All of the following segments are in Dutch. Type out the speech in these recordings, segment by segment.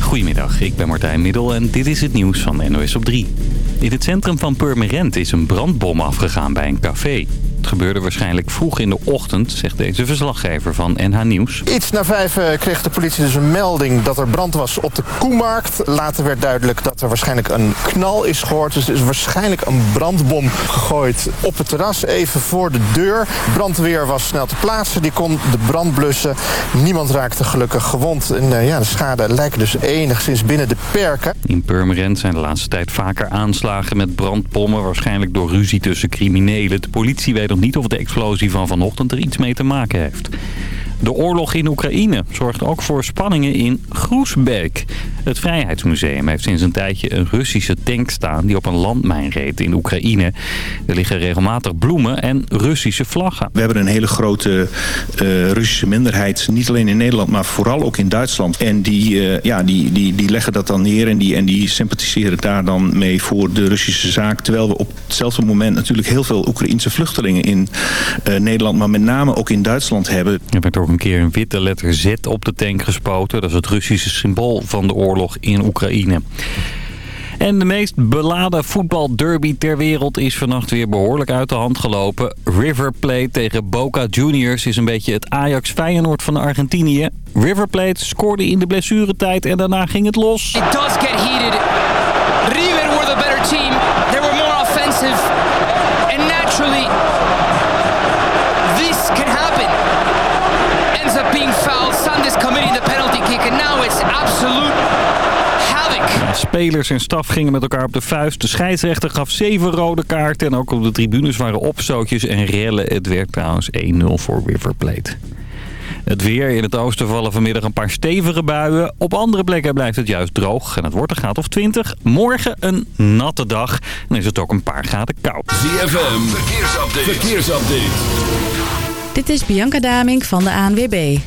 Goedemiddag, ik ben Martijn Middel en dit is het nieuws van NOS op 3. In het centrum van Purmerend is een brandbom afgegaan bij een café. Gebeurde waarschijnlijk vroeg in de ochtend, zegt deze verslaggever van NH Nieuws. Iets na vijf eh, kreeg de politie dus een melding dat er brand was op de Koemarkt. Later werd duidelijk dat er waarschijnlijk een knal is gehoord. Dus er is waarschijnlijk een brandbom gegooid op het terras, even voor de deur. Brandweer was snel te plaatsen, die kon de brand blussen. Niemand raakte gelukkig gewond. En uh, ja, de schade lijkt dus enigszins binnen de perken. In Purmerend zijn de laatste tijd vaker aanslagen met brandbommen. Waarschijnlijk door ruzie tussen criminelen. De politie weet nog niet of de explosie van vanochtend er iets mee te maken heeft. De oorlog in Oekraïne zorgt ook voor spanningen in Groesbeek. Het Vrijheidsmuseum heeft sinds een tijdje een Russische tank staan die op een landmijn reed in Oekraïne. Er liggen regelmatig bloemen en Russische vlaggen. We hebben een hele grote uh, Russische minderheid, niet alleen in Nederland, maar vooral ook in Duitsland. En die, uh, ja, die, die, die leggen dat dan neer en die, en die sympathiseren daar dan mee voor de Russische zaak. Terwijl we op hetzelfde moment natuurlijk heel veel Oekraïnse vluchtelingen in uh, Nederland, maar met name ook in Duitsland hebben. Er werd ook een keer een witte letter Z op de tank gespoten. Dat is het Russische symbool van de oorlog in Oekraïne. En de meest beladen voetbalderby ter wereld is vannacht weer behoorlijk uit de hand gelopen. River Plate tegen Boca Juniors is een beetje het Ajax-Feyenoord van Argentinië. River Plate scoorde in de blessuretijd en daarna ging het los. River were the better team. They were more offensive. And naturally, Spelers en staf gingen met elkaar op de vuist. De scheidsrechter gaf zeven rode kaarten. En ook op de tribunes waren opstootjes en rellen. Het werd trouwens 1-0 voor River Plate. Het weer. In het oosten vallen vanmiddag een paar stevige buien. Op andere plekken blijft het juist droog. En het wordt een graad of 20. Morgen een natte dag. Dan is het ook een paar graden koud. ZFM, verkeersupdate. verkeersupdate. Dit is Bianca Daming van de ANWB.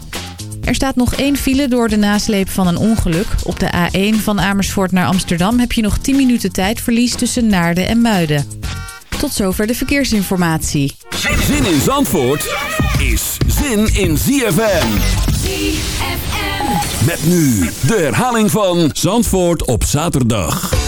Er staat nog één file door de nasleep van een ongeluk. Op de A1 van Amersfoort naar Amsterdam heb je nog 10 minuten tijdverlies tussen Naarden en Muiden. Tot zover de verkeersinformatie. Zin in Zandvoort is zin in ZFM. ZFM. Met nu de herhaling van Zandvoort op zaterdag.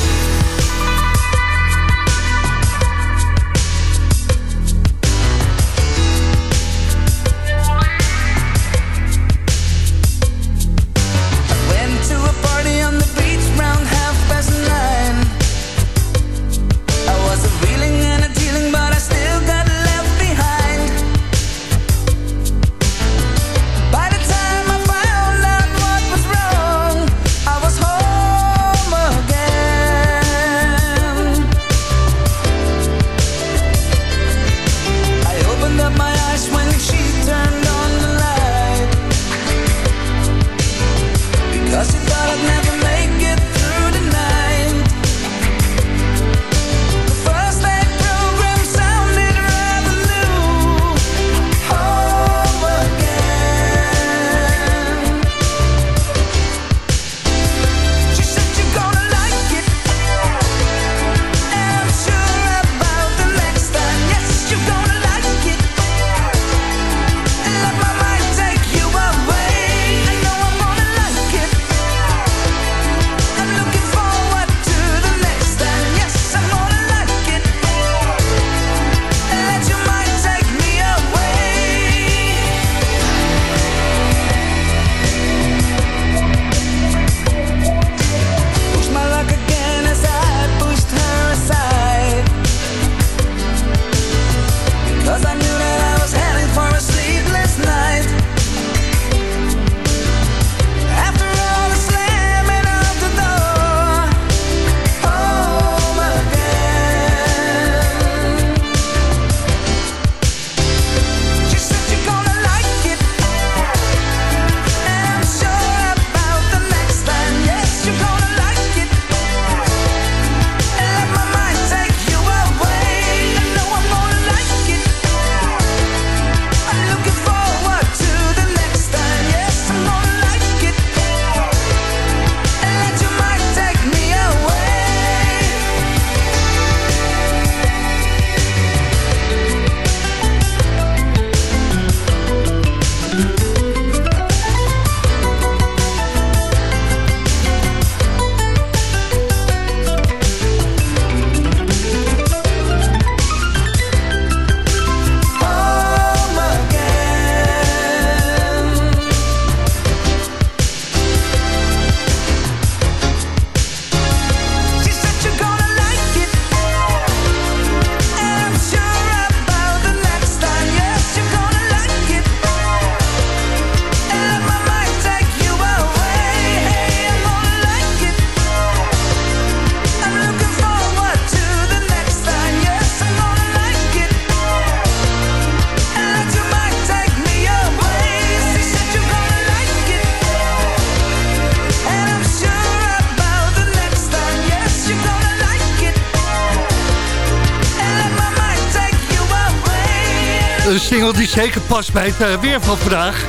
Een single die zeker past bij het uh, weer van vandaag.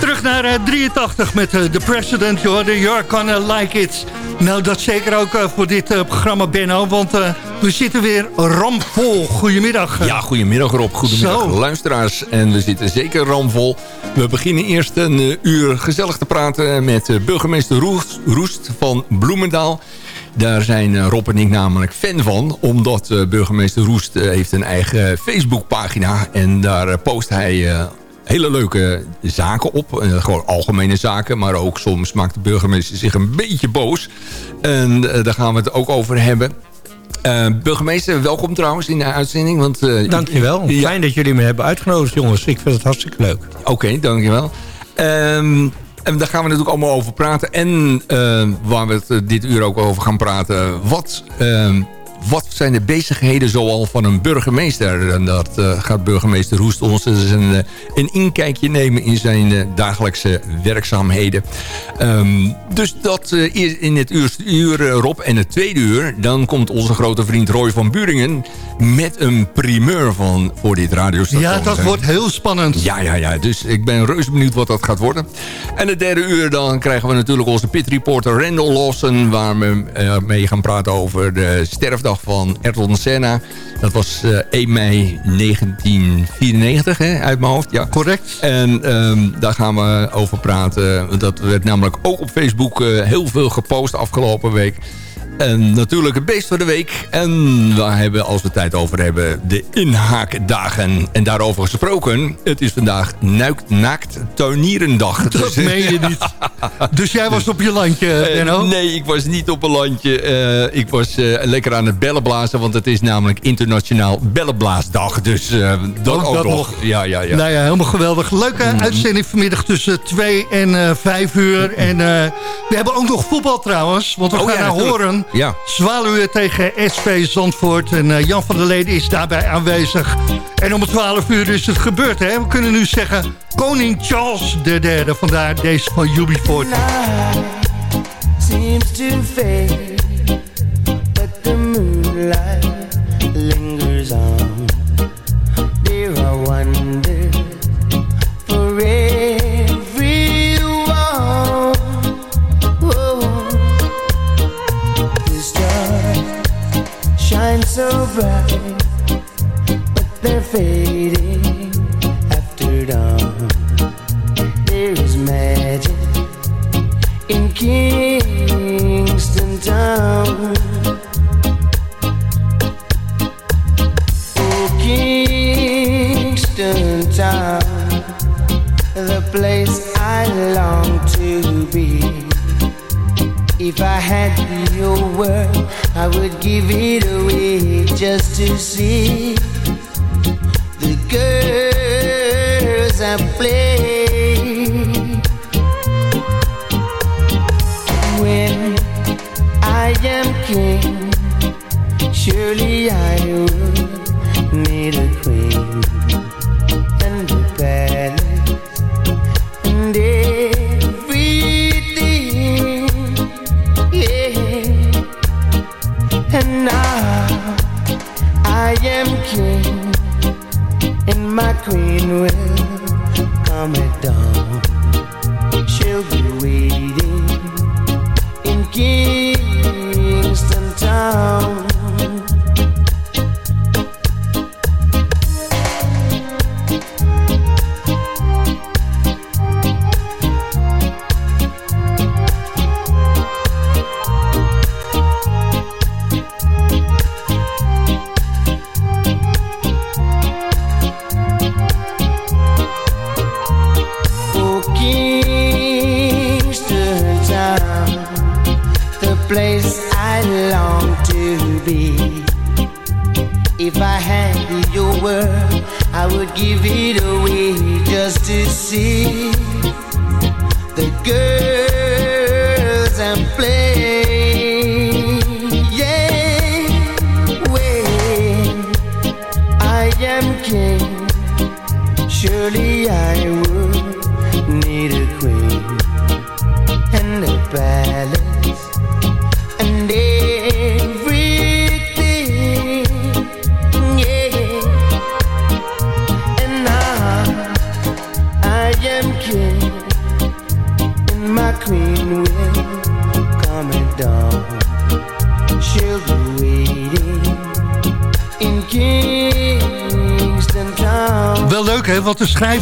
Terug naar uh, 83 met The President, You're, you're Gonna Like It. Nou, dat zeker ook voor dit programma, Benno, want we zitten weer ramvol. Goedemiddag. Ja, goedemiddag Rob. Goedemiddag Zo. luisteraars. En we zitten zeker ramvol. We beginnen eerst een uur gezellig te praten met burgemeester Roest, Roest van Bloemendaal. Daar zijn eh, Rob en ik namelijk fan van. Omdat uh, burgemeester Roest uh, heeft een eigen Facebookpagina. En daar post hij hele leuke zaken op. gewoon algemene zaken. Maar ook soms maakt de burgemeester zich een beetje boos. En daar gaan we het ook over hebben. burgemeester, welkom trouwens in de uitzending. Want, dankjewel. Ja. Fijn dat jullie me hebben uitgenodigd, jongens. Ik vind het hartstikke leuk. Oké, okay, dankjewel. Um, en daar gaan we natuurlijk allemaal over praten. En uh, waar we het eh, dit uur ook over gaan praten. Wat uh, wat zijn de bezigheden zoal van een burgemeester? En dat uh, gaat burgemeester Roest ons eens een, uh, een inkijkje nemen in zijn uh, dagelijkse werkzaamheden. Um, dus dat in het eerste uur, Rob. En het tweede uur, dan komt onze grote vriend Roy van Buringen... met een primeur van, voor dit radiostation. Ja, dat wordt heel spannend. Ja, ja, ja. Dus ik ben reuze benieuwd wat dat gaat worden. En het derde uur, dan krijgen we natuurlijk onze pitreporter Randall Lawson... waar we mee gaan praten over de sterfdag van Ayrton Senna. Dat was eh, 1 mei 1994, hè, uit mijn hoofd. Ja. Correct. En um, daar gaan we over praten. Dat werd namelijk ook op Facebook uh, heel veel gepost afgelopen week. En natuurlijk het beest van de week. En we hebben, als we tijd over hebben, de inhaakdagen. En daarover gesproken, het is vandaag nuikt, naakt tuinierendag. Dat dus, meen je niet. dus jij was op je landje, uh, Benno? nee, ik was niet op een landje. Uh, ik was uh, lekker aan het bellenblazen, want het is namelijk internationaal bellenblaasdag. Dus dat ook, ook dat nog. nog. Ja, ja, ja. Nou ja, helemaal geweldig. Leuke mm. uitzending vanmiddag tussen 2 en 5 uur. En we hebben ook nog voetbal trouwens, want we oh, gaan ja, naar horen ja. Zwaluwen tegen SV Zandvoort. En uh, Jan van der Leden is daarbij aanwezig. En om 12 uur is het gebeurd. Hè? We kunnen nu zeggen Koning Charles III. Vandaar deze van UB40. seems to fade But the moonlight fading after dawn. There is magic in Kingston Town. Oh, Kingston Town, the place I long to be. If I had your word, I would give it away just to see girls I play. When I am king, surely I would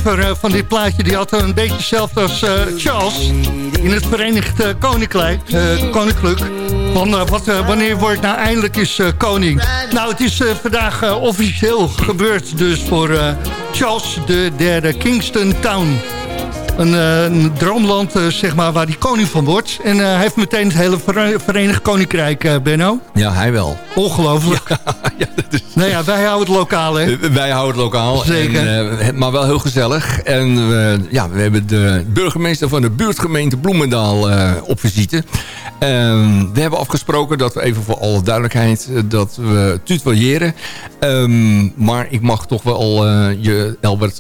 schrijver eh, van dit plaatje... die had een beetje hetzelfde als eh, Charles... in het Verenigd eh, Koninkrijk. Koninklijk. Van, wat, wanneer wordt nou eindelijk eh, koning? Nou, het is vandaag officieel gebeurd. Dus voor Charles de derde Kingston Town. Een, eh, een droomland, eh, zeg maar, waar hij koning van wordt. En eh, hij heeft meteen het hele Vere- Verenigd Koninkrijk, Benno. Ja, hij wel. Ongelooflijk. Nou ja, wij houden het lokaal, hè? Wij houden het lokaal. Zeker. En, maar wel heel gezellig. En ja, we hebben de burgemeester van de buurtgemeente Bloemendaal op visite. Ehm, we hebben afgesproken dat we even voor alle duidelijkheid... dat we tutoyeren. Ehm, maar ik mag toch wel je, Albert...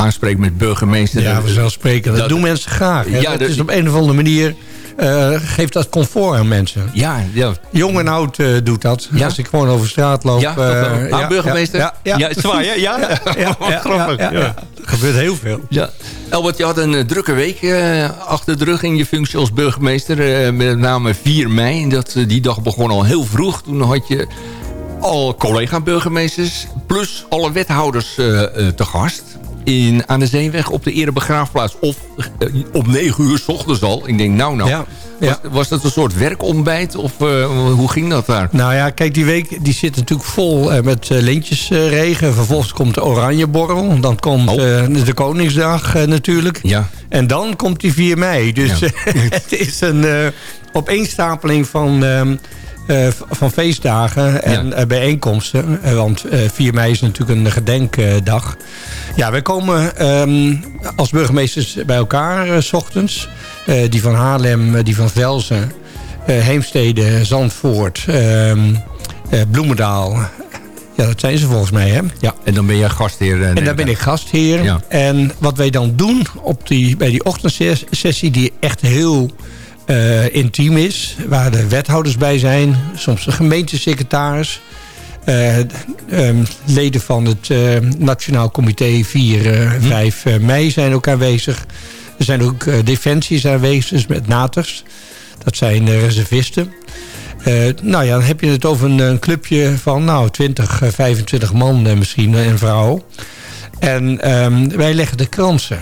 aanspreken met burgemeester. Ja, vanzelfsprekend. Dat, Dat- doen mensen graag. hè. Ja, dat dat- is op een of andere manier... eh, geeft dat comfort aan mensen. Ja, ja. Jong en oud eh, doet dat. Ja? Als ik gewoon over straat loop. Ja, eh, Ah, burgemeester? Ja, ja, Ja, zwaar? Ja? ja, ja, ja, Grappig, ja. Er gebeurt heel veel. Ja. Albert, je had een drukke week achter de rug in je functie als burgemeester. met name 4 mei. Dat, die dag begon al heel vroeg. Toen had je al collega-burgemeesters... plus alle wethouders te gast. In, aan de Zeeweg op de Erebegraafplaats. Of eh, op 9 uur s ochtends al. Ik denk, nou nou. Ja, Was, ja. was dat een soort werkontbijt? Of eh, hoe ging dat daar? Nou ja, kijk, die week die zit natuurlijk vol eh, met eh, lintjesregen. Vervolgens komt de Oranjeborrel. Dan komt Oh. de Koningsdag natuurlijk. Ja. En dan komt die 4 mei. Dus Ja. het is een opeenstapeling van, ehm, eh, van feestdagen en Ja. eh, bijeenkomsten. Eh, want eh, 4 mei is natuurlijk een gedenkdag. ja, wij komen ehm, als burgemeesters bij elkaar eh, s ochtends. Eh, die van Haarlem, eh, die van Velzen, eh, Heemstede, Zandvoort, ehm, eh, Bloemendaal. Ja, dat zijn ze volgens mij, hè? Ja. En dan ben jij gastheer. En daar ben ik gastheer. Ja. En wat wij dan doen op die, bij die ochtendsessie... die echt heel eh, intiem is... waar de wethouders bij zijn... soms de gemeentesecretaris... eh, ehm, leden van het eh, Nationaal Comité 4, eh, 5 eh, mei zijn ook aanwezig. Er zijn ook defensies aanwezig, dus met naters. Dat zijn reservisten. Nou ja, dan heb je het over een, een clubje van nou, 20, eh, 25 man misschien en vrouw. En ehm, wij leggen de kransen.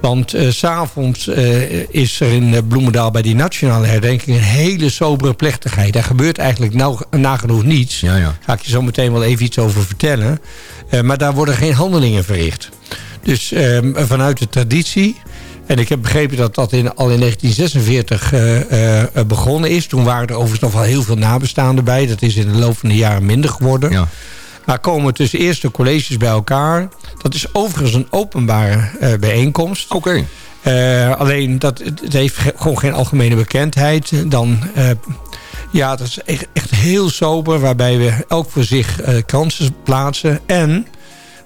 Want s s'avonds eh, is er in eh, Bloemendaal bij die nationale herdenking... een hele sobere plechtigheid. Daar gebeurt eigenlijk nou, nagenoeg niets. Ja, ja. Ga ik je zo meteen wel even iets over vertellen. Maar daar worden geen handelingen verricht. Dus ehm, vanuit de traditie... En ik heb begrepen dat dat in, al in 1946 eh, eh, begonnen is. Toen waren er overigens nog wel heel veel nabestaanden bij. Dat is in de loop van de jaren minder geworden. Ja. Maar komen tussen eerste colleges bij elkaar. Dat is overigens een openbare eh, bijeenkomst. Oké. Eh, alleen dat het, heeft ge- gewoon geen algemene bekendheid. Dan, eh, ja, dat is echt, echt heel sober. Waarbij we elk voor zich kransen plaatsen. En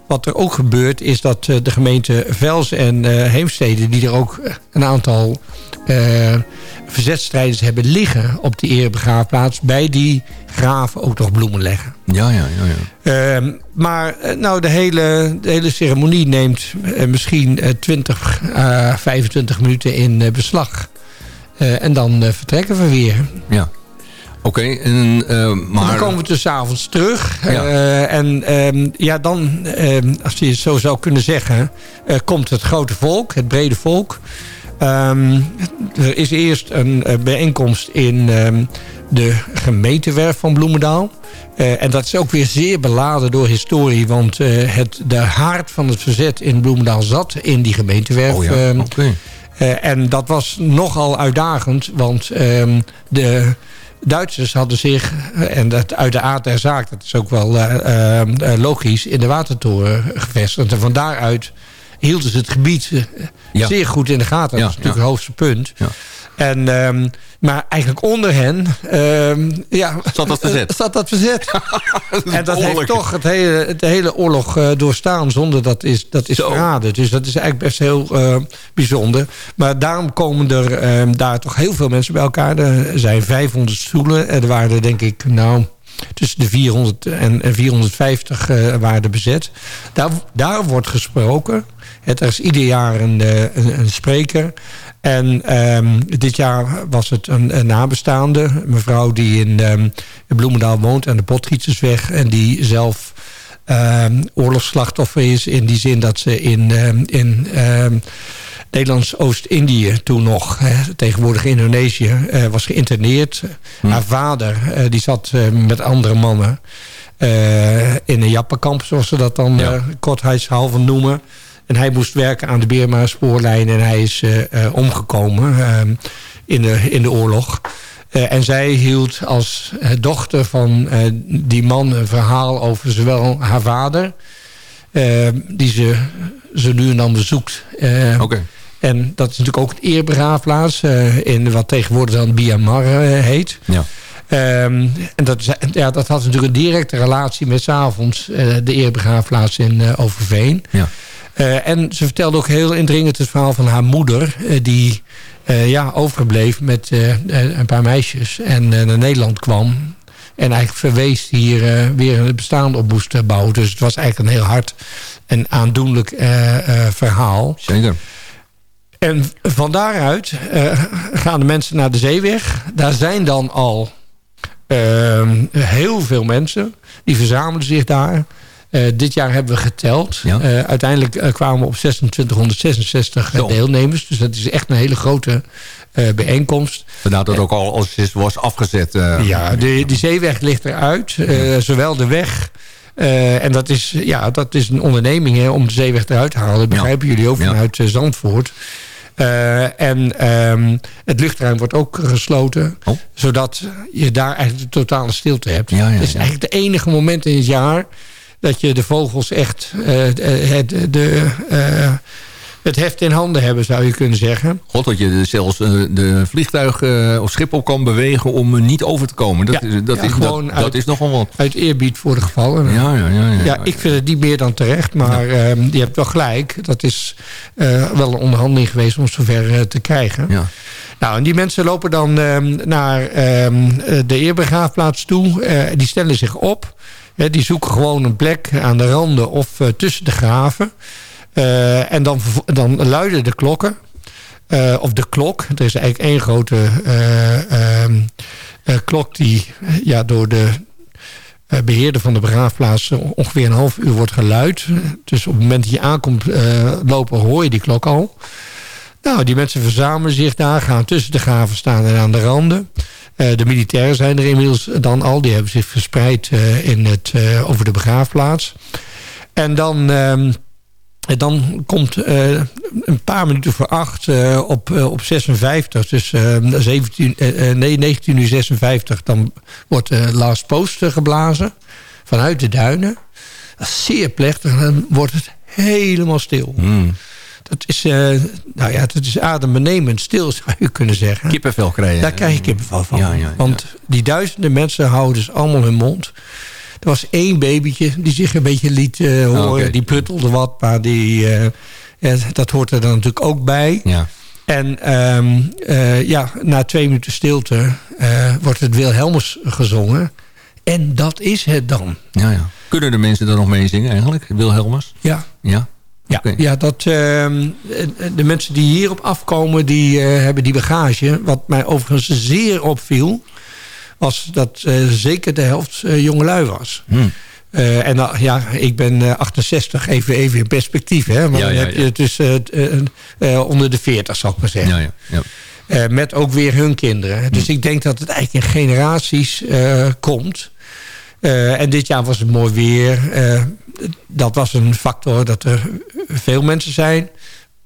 wat er ook gebeurt is dat de gemeente Vels en Heemstede... die er ook een aantal verzetstrijders hebben liggen op die erebegraafplaats... bij die graven ook nog bloemen leggen. Ja, ja, ja. ja. Ehm, maar eh, nou, de, hele, de hele ceremonie neemt eh, misschien eh, 20 à 25 minuten in eh, beslag. Eh, en dan eh, vertrekken we weer. ja. Oké, en, eh, Maar dan komen we dus avonds terug. Ja. Eh, en ehm, ja, dan, ehm, als je het zo zou kunnen zeggen... eh, komt het grote volk, het brede volk. Ehm, er is eerst een eh, bijeenkomst in ehm, de gemeentewerf van Bloemendaal. Eh, en dat is ook weer zeer beladen door historie. Want eh, het, de haard van het verzet in Bloemendaal zat in die gemeentewerf. Oh ja, ehm, eh, en dat was nogal uitdagend, want de Duitsers hadden zich, en dat uit de aard der zaak, dat is ook wel logisch, in de watertoren gevestigd. En van daaruit hielden ze het gebied eh, Ja. zeer goed in de gaten. Ja, dat is natuurlijk het hoogste punt. Ja. En, ehm, maar eigenlijk onder hen ehm, ja, Zat dat verzet? zat dat verzet. en dat heeft toch het hele, de hele oorlog eh, doorstaan zonder dat is, dat is Zo. verraden. Dus dat is eigenlijk best heel eh, bijzonder. Maar daarom komen er eh, daar toch heel veel mensen bij elkaar. Er zijn 500 stoelen. Er waren er denk ik, nou, tussen de 400 en en 450 eh, waren er bezet. Daar, daar wordt gesproken. Het, er is ieder jaar een, eh, een, een spreker. En ehm, dit jaar was het een, een nabestaande. Een mevrouw die in, ehm, in Bloemendaal woont aan de Potgietersweg. En die zelf ehm, oorlogsslachtoffer is. In die zin dat ze in, in Nederlands Oost-Indië toen nog, hè, tegenwoordig Indonesië, eh, was geïnterneerd. Haar vader eh, die zat met andere mannen in een jappenkamp, zoals ze dat dan Ja. kortheidshalve noemen. En hij moest werken aan de Beerma spoorlijn en hij is eh, eh, omgekomen ehm, in, de, in de oorlog. Eh, en zij hield als dochter van die man een verhaal over zowel haar vader... die ze, ze nu en dan bezoekt. Oké. En dat is natuurlijk ook een eerbegraafplaats... in wat tegenwoordig dan Biamar heet. Ja. Ehm, en dat, ja, dat had natuurlijk een directe relatie met 's avonds eh, de eerbegraafplaats in Overveen. Ja. Eh, en ze vertelde ook heel indringend het verhaal van haar moeder... eh, die eh, ja, overbleef met een paar meisjes en naar Nederland kwam... en eigenlijk verwees hier weer het bestaan op moest bouwen. Dus het was eigenlijk een heel hard en aandoenlijk verhaal. Zeker. En van daaruit gaan de mensen naar de zeeweg. Daar zijn dan al ehm, heel veel mensen. Die verzamelen zich daar. Eh, dit jaar hebben we geteld. Ja. Eh, uiteindelijk eh, kwamen we op 2666 Zo. deelnemers. Dus dat is echt een hele grote bijeenkomst. Vandaar dat ook al als het was afgezet. Ja, de, die zeeweg ligt eruit. zowel de weg... en dat is, ja, dat is een onderneming hè, om de zeeweg eruit te halen. Dat begrijpen jullie ook vanuit Zandvoort. En ehm, het luchtruim wordt ook gesloten. Oh. Zodat je daar eigenlijk de totale stilte hebt. Ja, het is eigenlijk het enige moment in het jaar... dat je de vogels echt eh, eh, het, de, eh, het heft in handen hebben, zou je kunnen zeggen. God, dat je zelfs de vliegtuig of schip op kan bewegen om niet over te komen. Dat, Ja, is, dat, ja, is, gewoon dat, uit- dat is nogal wat. Uit eerbied voor de gevallen. Ja, ja, ja. ja, Ja, ik vind het niet meer dan terecht. Maar ehm, je hebt wel gelijk. Dat is wel een onderhandeling geweest om zover te krijgen. Ja. Nou, en die mensen lopen dan ehm, naar ehm, eh, de eerbegraafplaats toe. Die stellen zich op. Die zoeken gewoon een plek aan de randen of eh, tussen de graven. Eh, en dan, dan luiden de klokken. Eh, of de klok. Er is eigenlijk één grote eh, ehm, eh, klok die ja, door de eh, beheerder van de begraafplaats ongeveer een half uur wordt geluid. Dus op het moment dat je aankomt lopen hoor je die klok al. Nou, die mensen verzamelen zich daar, gaan tussen de graven staan en aan de randen. Eh, de militairen zijn er inmiddels dan al. Die hebben zich verspreid eh, in het, eh, over de begraafplaats. En dan, ehm, dan komt een paar minuten voor acht op, op 56, dus eh, 17, eh, eh, nee, 19 uur 56, dan wordt de last post geblazen vanuit de duinen. Zeer plechtig dan wordt het helemaal stil. Hmm. Dat is, eh, nou ja, dat is adembenemend stil, zou je kunnen zeggen. Kippenvel krijgen. Daar krijg je kippenvel van. Ja, ja. Want die duizenden mensen houden dus allemaal hun mond. Er was één babytje die zich een beetje liet eh, horen. oké. Die pruttelde wat, maar die, eh, ja, dat hoort er dan natuurlijk ook bij. Ja. En ehm, eh, ja, na twee minuten stilte wordt het Wilhelmus gezongen. En dat is het dan. Ja, ja. Kunnen de mensen er nog mee zingen eigenlijk? Wilhelmus? Ja, Ja. Ja, ja dat, ehm, de mensen die hierop afkomen, die eh, hebben die bagage. Wat mij overigens zeer opviel, was dat eh, zeker de helft eh, jongelui was. Hmm. Eh, en dan, ja, ik ben eh, 68, even, even in perspectief. Hè, maar Ja, dan ja, heb je het dus onder de 40, zal ik maar zeggen. Ja, ja, ja. Met ook weer hun kinderen. Dus ik denk dat het eigenlijk in generaties komt. Eh, en dit jaar was het mooi weer. Eh, dat was een factor dat er veel mensen zijn.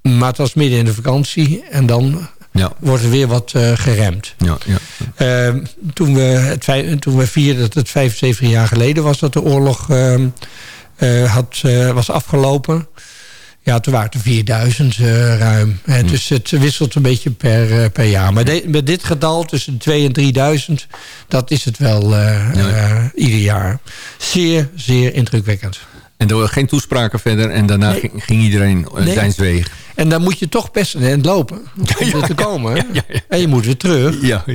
Maar het was midden in de vakantie. En dan Ja, wordt er weer wat eh, geremd. ja, ja. Toen, we het, toen we vierden dat het 75 jaar geleden was... dat de oorlog ehm, eh, had, was afgelopen... Ja, toen waren het er 4000 eh, ruim. Eh, Dus het wisselt een beetje per, eh, per jaar. Maar de- met dit getal tussen de 2 en 3000... dat is het wel eh, Ja. ieder jaar. Zeer, zeer indrukwekkend. En er waren geen toespraken verder en daarna Nee. ging, ging iedereen Nee. zijn zweeg. En dan moet je toch best een eind lopen om er te komen. hè? ja. En je moet weer terug. Ja, ja.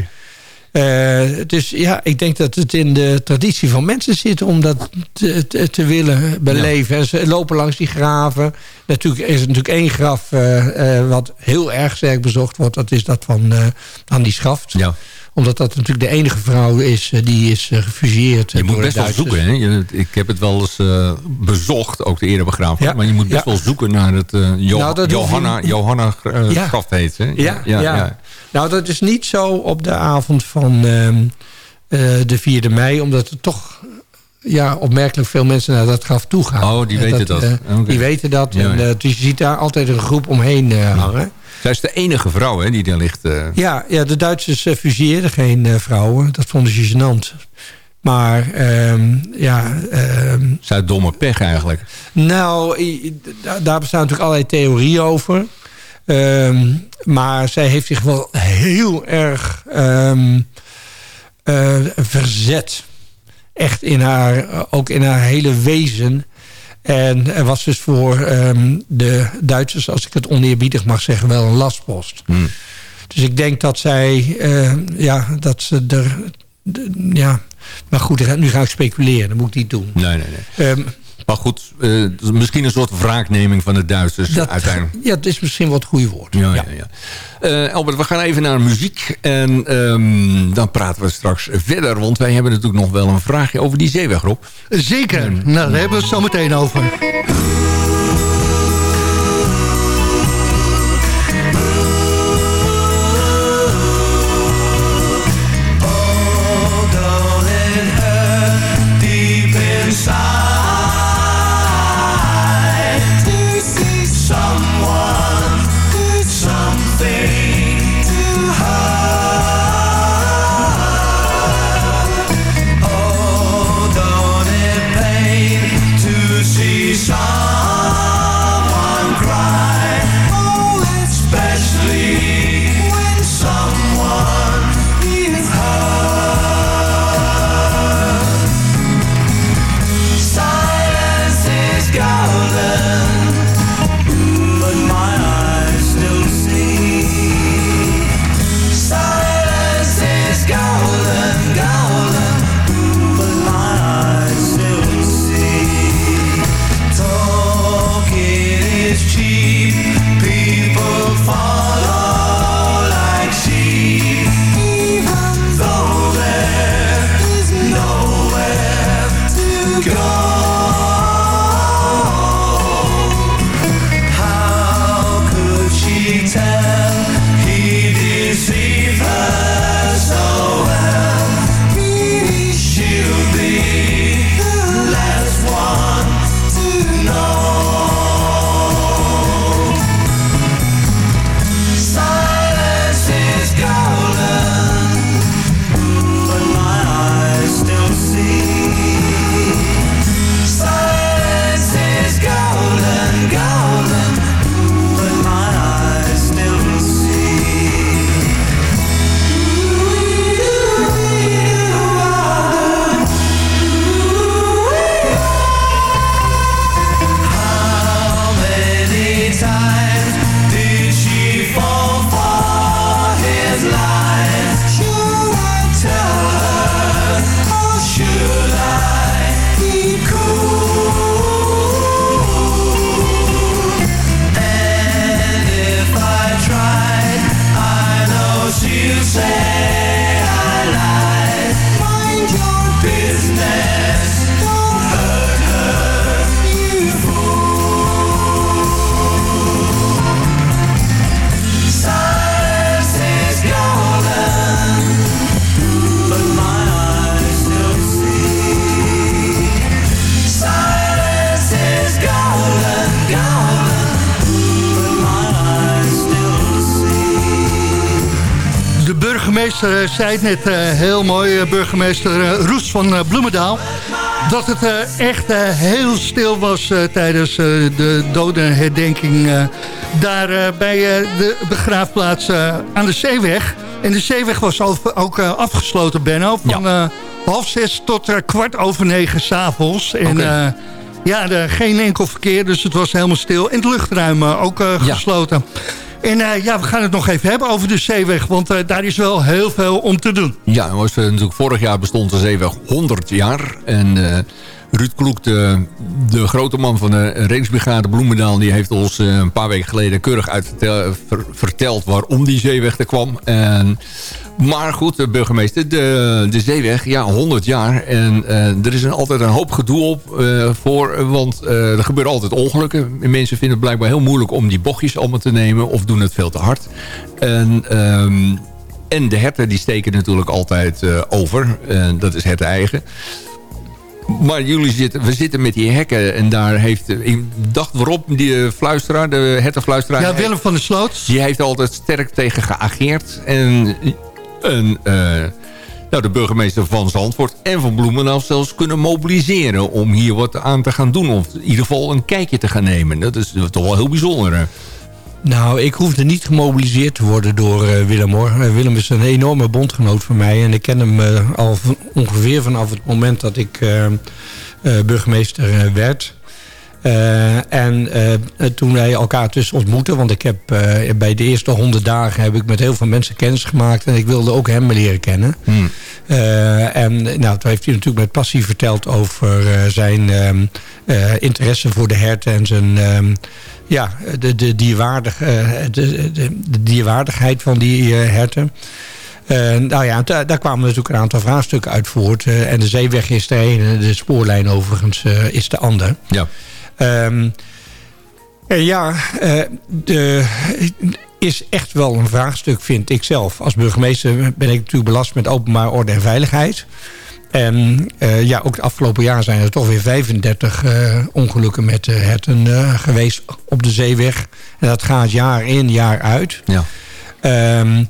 Dus ja, ik denk dat het in de traditie van mensen zit om dat te, te, te willen beleven. En ze lopen langs die graven. Natuurlijk er is natuurlijk één graf eh, eh, wat heel erg sterk bezocht wordt. Dat is dat van uh, Andy Schaft. ja. Omdat dat natuurlijk de enige vrouw is eh, die is uh, gefusilleerd. Je moet best wel zoeken. Hè? Ik heb het wel eens uh, bezocht, ook de eerder. Ja. Maar je moet best ja. wel zoeken naar het jo nou, Johanna, je... Johanna ja. graf heet. Hè? Ja, ja, Nou, dat is niet zo op de avond van ehm, de 4e mei. Omdat er toch ja, opmerkelijk veel mensen naar dat graf toe gaan. Oh, die weten dat. dat. Okay. Die weten dat. Ja, en, dus je ziet daar altijd een groep omheen hangen. Zij is de enige vrouw hè, die daar ligt. Uh... Ja, ja, de Duitsers fuseerden geen vrouwen. Dat vonden ze gênant. Maar um, ja... Um, Zij domme pech eigenlijk. Nou, daar bestaan natuurlijk allerlei theorieën over. Um, maar zij heeft zich wel heel erg verzet. Echt in haar, ook in haar hele wezen. En er was dus voor um, de Duitsers, als ik het oneerbiedig mag zeggen, wel een lastpost. Hmm. Dus ik denk dat zij, uh, ja, dat ze er, de, ja, maar goed, nu ga ik speculeren, dat moet ik niet doen. Nee, nee, nee. Maar goed, uh, misschien een soort wraakneming van de Duitsers dat, uiteindelijk. Ja, dat is misschien wat goede woord. Ja, ja. ja, ja. Uh, Albert, we gaan even naar muziek. En um, dan praten we straks verder. Want wij hebben natuurlijk nog wel een vraagje over die zeeweg, Rob. Zeker. Nou, daar hebben we het zo meteen over. Zei het net uh, heel mooi, uh, burgemeester Roes van Bloemendaal... dat het echt heel stil was tijdens de dodenherdenking... daar bij de begraafplaats aan de Zeeweg. En de Zeeweg was ook afgesloten, Benno, van ja. half zes tot kwart over negen s'avonds. En okay. ja, geen enkel verkeer, dus het was helemaal stil. En het luchtruim ook gesloten. En uh, ja, we gaan het nog even hebben over de zeeweg. Want uh, daar is wel heel veel om te doen. Ja, was, natuurlijk vorig jaar bestond de zeeweg 100 jaar. En Ruud Kloek, de, de, grote man van de Rijksbrigade Bloemendaal... die heeft ons een paar weken geleden keurig uit verteld waarom die zeeweg er kwam. En Maar goed, de burgemeester, de, de zeeweg, ja, 100 jaar. En eh, er is een, altijd een hoop gedoe op eh, voor, want eh, er gebeuren altijd ongelukken. Mensen vinden het blijkbaar heel moeilijk om die bochtjes allemaal te nemen... of doen het veel te hard. En, ehm, en de herten die steken natuurlijk altijd over. dat is het eigen. Maar jullie zitten, we zitten met die hekken en daar heeft... Ik dacht waarop die fluisteraar, de hertenfluisteraar... Ja, Willem van der Sloot. Die heeft altijd sterk tegen geageerd. En uh, nou, de burgemeester van Zandvoort en van Bloemendaal zelfs kunnen mobiliseren... om hier wat aan te gaan doen. Of in ieder geval een kijkje te gaan nemen. Dat is toch wel heel bijzonder. Nou, ik hoefde niet gemobiliseerd te worden door uh, Willem hoor. Uh, Willem is een enorme bondgenoot van mij. En ik ken hem al ongeveer vanaf het moment dat ik burgemeester werd. Uh, en uh, toen wij elkaar tussen ontmoeten... want ik heb uh, bij de eerste honderd dagen... heb ik met heel veel mensen kennis gemaakt... en ik wilde ook hem leren kennen. Hmm. en nou, toen heeft hij natuurlijk met passie verteld... over zijn um, interesse voor de herten... en zijn, um, ja, de, de, dierwaardig, de, de, de, dierwaardigheid van die herten... Uh, nou ja, daar kwamen natuurlijk een aantal vraagstukken uit voort. Uh, en de zeeweg is de ene, de spoorlijn overigens uh, is de ander. Ja. Um, ja, uh, de, is echt wel een vraagstuk, vind ik zelf. Als burgemeester ben ik natuurlijk belast met openbaar orde en veiligheid. En uh, ja, ook het afgelopen jaar zijn er toch weer 35 uh, ongelukken met uh, herten geweest op de zeeweg. En dat gaat jaar in, jaar uit. Ja. Um,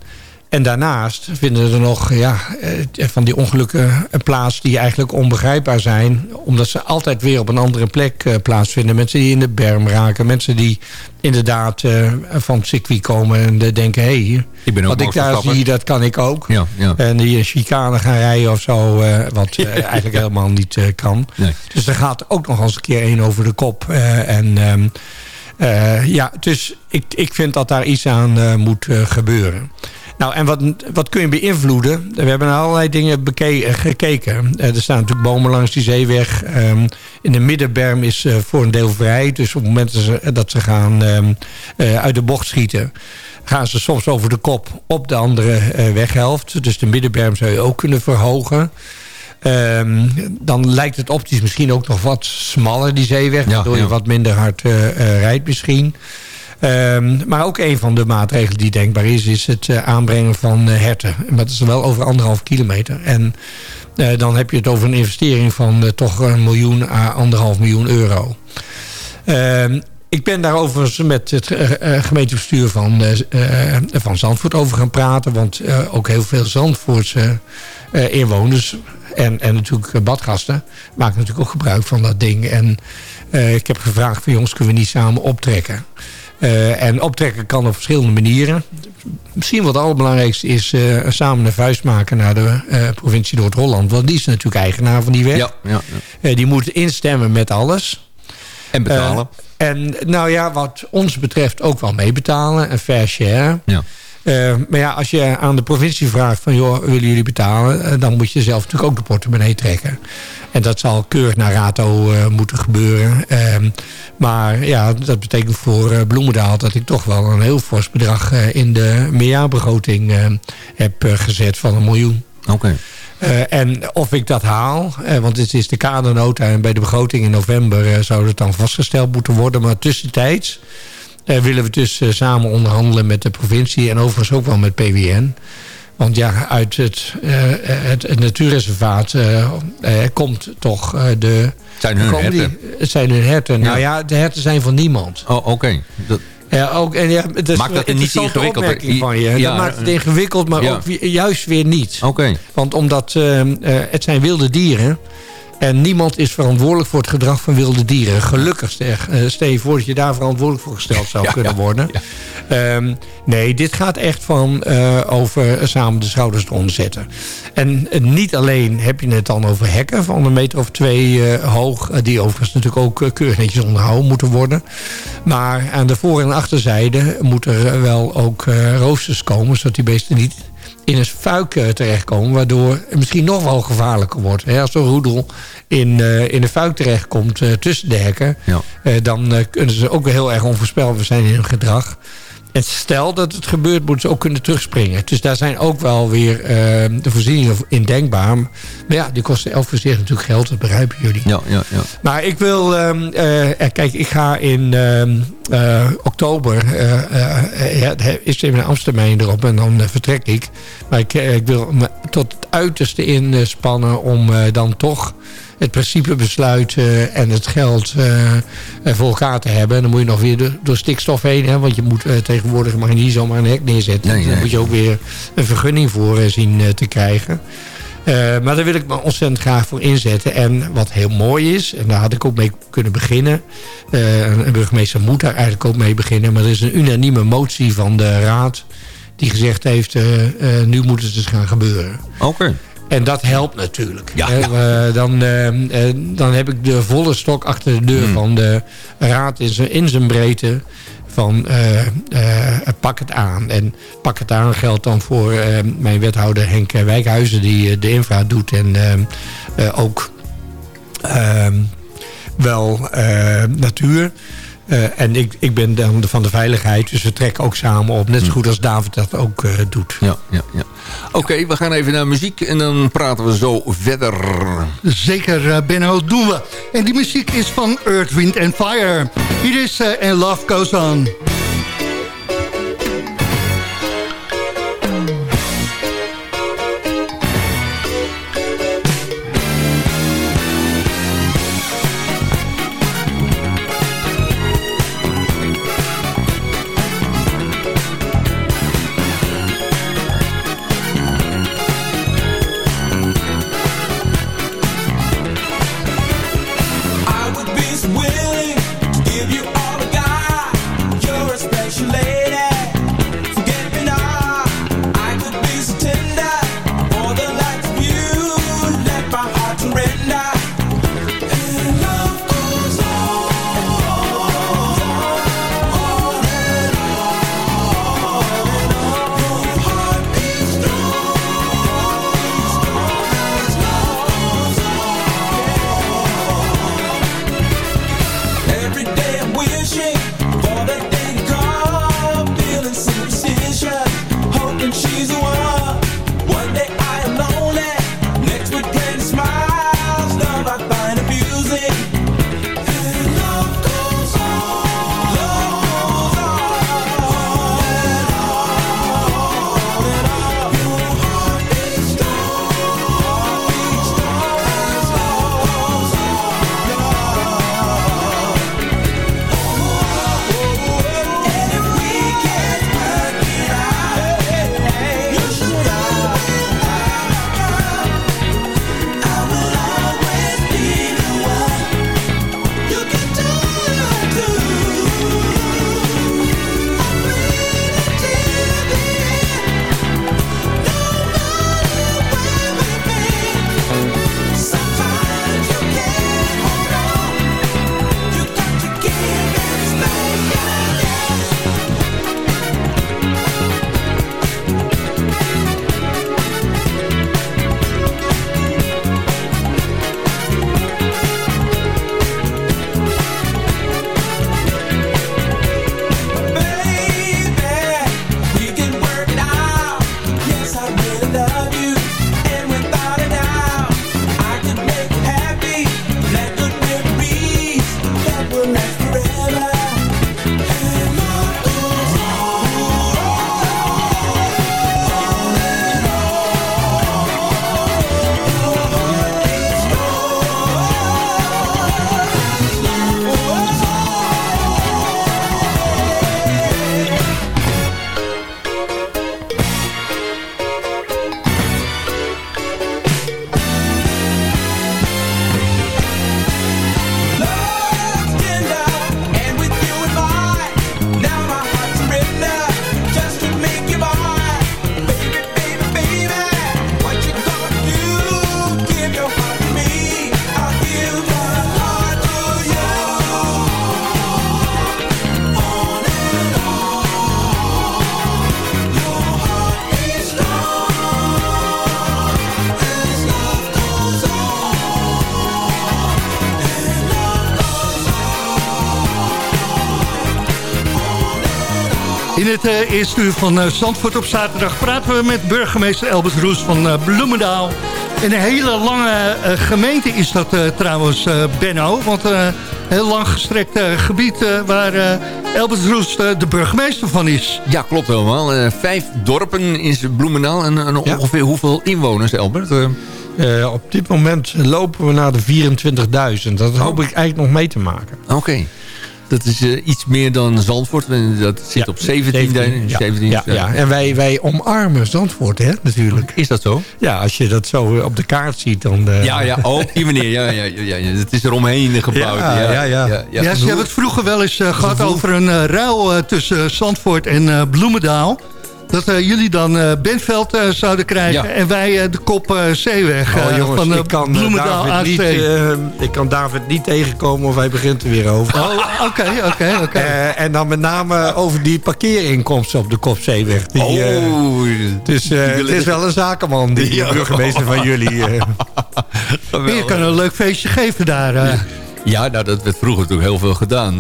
en daarnaast vinden er nog ja, eh, van die ongelukken plaats die eigenlijk onbegrijpbaar zijn. Omdat ze altijd weer op een andere plek uh, plaatsvinden. Mensen die in de berm raken. Mensen die inderdaad uh, van het circuit komen en denken... hé, hey, wat ik daar zie, dat kan ik ook. Ja, ja. En die een chicane gaan rijden of zo, wat eigenlijk helemaal niet kan. Nee. Dus er gaat ook nog eens een keer één over de kop. en... Um, ja, dus ik, ik vind dat daar iets aan moet gebeuren. Nou, en wat, wat kun je beïnvloeden? We hebben naar allerlei dingen gekeken. Eh, er staan natuurlijk bomen langs die zeeweg. Um, in de middenberm is uh, voor een deel vrij. Dus op het moment dat ze, dat ze gaan um, uh, uit de bocht schieten... gaan ze soms over de kop op de andere weghelft. Dus de middenberm zou je ook kunnen verhogen. Um, dan lijkt het optisch misschien ook nog wat smaller, die zeeweg. Ja, waardoor ja. je wat minder hard rijdt misschien. Um, maar ook een van de maatregelen die denkbaar is... is het uh, aanbrengen van uh, herten. Maar dat is wel over anderhalf kilometer. En uh, dan heb je het over een investering van toch een miljoen à anderhalf miljoen euro. Um, ik ben daarover met het gemeentebestuur van, van Zandvoort over gaan praten. Want ook heel veel Zandvoortse inwoners en, en natuurlijk badgasten maken natuurlijk ook gebruik van dat ding. En ik heb gevraagd van jongens, kunnen we niet samen optrekken? Uh, en optrekken kan op verschillende manieren. Misschien wat het allerbelangrijkste is uh, samen een vuist maken naar de uh, provincie Noord-Holland. Want die is natuurlijk eigenaar van die weg. Ja, ja, die moet instemmen met alles. En betalen. en nou ja, wat ons betreft ook wel meebetalen. Een fair share. Ja. Uh, maar ja, als je aan de provincie vraagt van... joh, willen jullie betalen? Uh, dan moet je zelf natuurlijk ook de portemonnee trekken. En dat zal keurig naar Rato uh, moeten gebeuren. Ehm, maar ja, dat betekent voor Bloemendaal... dat ik toch wel een heel fors bedrag in de meerjaarbegroting heb gezet van een miljoen. Oké. Uh, en of ik dat haal, uh, want het is de kadernota... en bij de begroting in november uh, zou het dan vastgesteld moeten worden. Maar tussentijds willen we dus samen onderhandelen met de provincie... en overigens ook wel met PWN. Want ja, uit het, het, het natuurreservaat komt toch de... Zijn hun herten? het zijn hun herten. Ja. Nou ja, de herten zijn van niemand. Oh, oké. Okay. Ja, ook, en ja, is maakt dat het niet ingewikkeld? Van je. Ja, dat maakt het ingewikkeld, maar ook juist weer niet. Oké. Okay. Want omdat uh, het zijn wilde dieren... En niemand is verantwoordelijk voor het gedrag van wilde dieren. Gelukkig, stel je voor dat je daar verantwoordelijk voor gesteld zou ja, kunnen worden. Ja. Um, nee, dit gaat echt van uh, over samen de schouders eronder zetten. En uh, niet alleen heb je het dan over hekken van een meter of twee uh, hoog... die overigens natuurlijk ook keurig netjes onderhouden moeten worden. Maar aan de voor- en achterzijde moeten er wel ook roosters komen... zodat die beesten niet in een fuik uh, terechtkomen... waardoor het misschien nog wel gevaarlijker wordt. Als een roedel in, uh, in de fuik terechtkomt uh, tussen de hekken... Ja. dan kunnen ze ook heel erg onvoorspelbaar zijn in hun gedrag. En stel dat het gebeurt, moeten ze ook kunnen terugspringen. Dus daar zijn ook wel weer uh, de voorzieningen in denkbaar. Maar ja, die kosten elk voor zich natuurlijk geld, dat begrijpen jullie. Ja, ja, ja. Maar ik wil... Uh, kijk, ik ga in uh, oktober... ja, is even een Amsterdam erop en dan vertrek ik. Maar ik, ik wil me tot het uiterste inspannen om dan toch het principebesluit uh, en het geld uh, voor elkaar te hebben. En dan moet je nog weer door, door stikstof heen. Hè, want je moet uh, tegenwoordig mag je niet zomaar een hek neerzetten. Nee, nee. Dan moet je ook weer een vergunning voor zien te krijgen. maar daar wil ik me ontzettend graag voor inzetten. En wat heel mooi is, en daar had ik ook mee kunnen beginnen. een burgemeester moet daar eigenlijk ook mee beginnen. Maar er is een unanieme motie van de raad die gezegd heeft... nu moet het dus gaan gebeuren. Oké. En dat helpt natuurlijk. Ja, ja. Uh, dan, uh, dan heb ik de volle stok achter de deur mm. van de raad in zijn, in zijn breedte. Van pak het aan. En pak het aan geldt dan voor mijn wethouder Henk Wijkhuizen... die de infra doet en ook ehm, wel natuur... Uh, en ik, ik ben dan van de veiligheid, dus we trekken ook samen op. Net zo hm. goed als David dat ook uh, doet. Ja, ja, ja. Oké, okay, we gaan even naar muziek en dan praten we zo verder. Zeker, uh, Benno, doen we. En die muziek is van Earth, Wind and Fire. Hier is And Love Goes On. Het eh, eerste uur van uh, Zandvoort op zaterdag praten we met burgemeester Elbert Roes van uh, Bloemendaal. En een hele lange gemeente is dat trouwens, Benno. Want een heel lang gestrekt gebied waar Elbert Roes de burgemeester van is. Ja, klopt helemaal. vijf dorpen is Bloemendaal. En, en ongeveer hoeveel inwoners, Elbert? op dit moment lopen we naar de 24.000. Dat hoop ik eigenlijk nog mee te maken. Oké. Dat is uh, iets meer dan Zandvoort. Dat zit ja, op 17. 17, ja, 17 ja, ja, En wij, wij omarmen Zandvoort, hè, natuurlijk. Is dat zo? Ja, als je dat zo op de kaart ziet, dan... Uh... Ja, ja, ook die manier. Ja, ja, ja, ja, het is er omheen gebouwd. Ja, ja, ja. ja, ja. ja, ze hebben het vroeger wel eens uh, gehad over een uh, ruil tussen Zandvoort en Bloemendaal dat uh, jullie dan uh, Bentveld uh, zouden krijgen... Ja. en wij de kop Zeeweg oh, jongens, van ik kan, Bloemendaal David niet, ik kan David niet tegenkomen of hij begint er weer over. Oh, oké, oké, oké. En dan met name over die parkeerinkomsten op de kop Zeeweg. Die, oh, dus het is wel een zakenman, die ja. burgemeester van jullie. je kan een leuk feestje geven daar... Ja, nou, dat werd vroeger natuurlijk heel veel gedaan.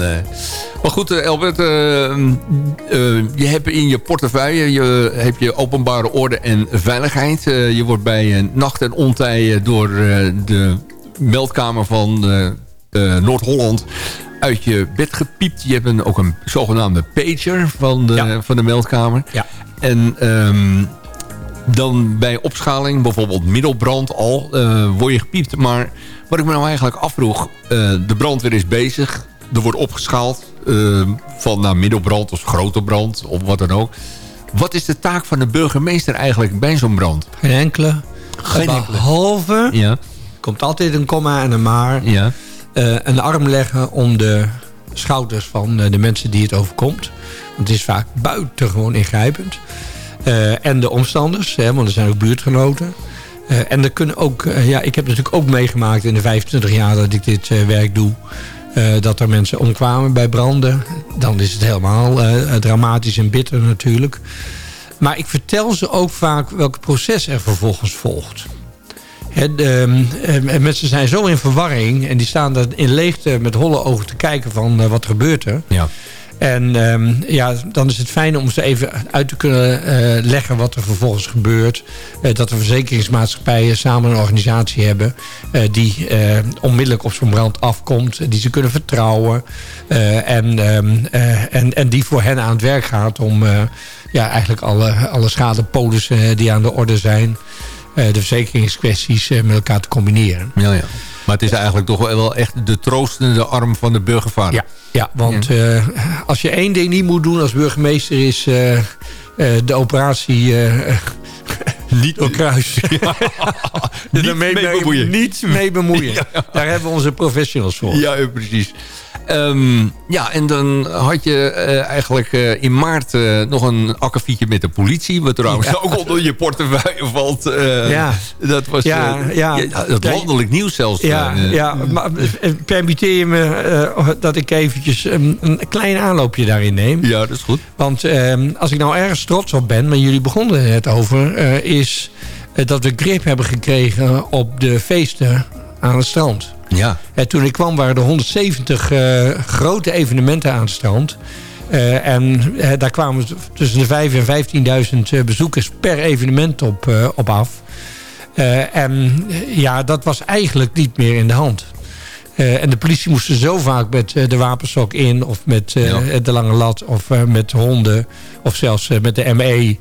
Maar goed, eh, Albert, uh, uh, je hebt in je portefeuille je, heb je openbare orde en veiligheid. je wordt bij nacht en ontij door de meldkamer van Noord-Holland uit je bed gepiept. Je hebt een, ook een zogenaamde pager van de, ja. van de meldkamer. Ja. En um, dan bij opschaling, bijvoorbeeld middelbrand al, word je gepiept. Maar wat ik me nou eigenlijk afvroeg, de brandweer is bezig er wordt opgeschaald uh, van naar middelbrand of grote brand of wat dan ook. Wat is de taak van de burgemeester eigenlijk bij zo'n brand? Geen enkele. Geen enkele. Behalve, ja. komt altijd een komma en een maar. Ja. Uh, een arm leggen om de schouders van de mensen die het overkomt. Want het is vaak buitengewoon ingrijpend. Uh, en de omstanders, hè, want er zijn ook buurtgenoten. Uh, en er kunnen ook, ja, ik heb natuurlijk ook meegemaakt in de 25 jaar dat ik dit werk doe. Dat er mensen omkwamen bij branden. Dan is het helemaal dramatisch en bitter natuurlijk. Maar ik vertel ze ook vaak welk proces er vervolgens volgt. He, de, uh, mensen zijn zo in verwarring en die staan er in leegte met holle ogen te kijken van wat gebeurt er. Ja. En um, ja, dan is het fijn om ze even uit te kunnen uh, leggen wat er vervolgens gebeurt. Uh, dat de verzekeringsmaatschappijen samen een organisatie hebben... Uh, die onmiddellijk op zo'n brand afkomt. Die ze kunnen vertrouwen. en, um, en, en die voor hen aan het werk gaat om ja, eigenlijk alle, alle schadepolissen die aan de orde zijn... de verzekeringskwesties met elkaar te combineren. Ja, ja. Maar het is eigenlijk toch wel echt de troostende arm van de burgervader. Ja, ja want ja. Uh, als je één ding niet moet doen als burgemeester... is uh, uh, de operatie niet door kruis. Ja. niet mee bemoeien. Niet mee bemoeien. Ja. Daar hebben we onze professionals voor. Ja, precies. Um, ja, en dan had je uh, eigenlijk uh, in maart uh, nog een akkefietje met de politie. Wat trouwens ja. ook onder je portefeuille valt. ja. Dat was ja, ja. dat landelijk nieuws zelfs. Ja, ja maar permitteer je me dat ik eventjes een, een klein aanloopje daarin neem. Ja, dat is goed. Want ehm, als ik nou ergens trots op ben, maar jullie begonnen het over... is dat we grip hebben gekregen op de feesten aan het strand. Ja. En toen ik kwam waren er 170 uh, grote evenementen aan het strand. Uh, en uh, daar kwamen tussen de 5.000 en 15.000 bezoekers per evenement op, op af. en ja, dat was eigenlijk niet meer in de hand. en de politie moest zo vaak met de wapenstok in... of met ja. de lange lat of met honden... of zelfs met de ME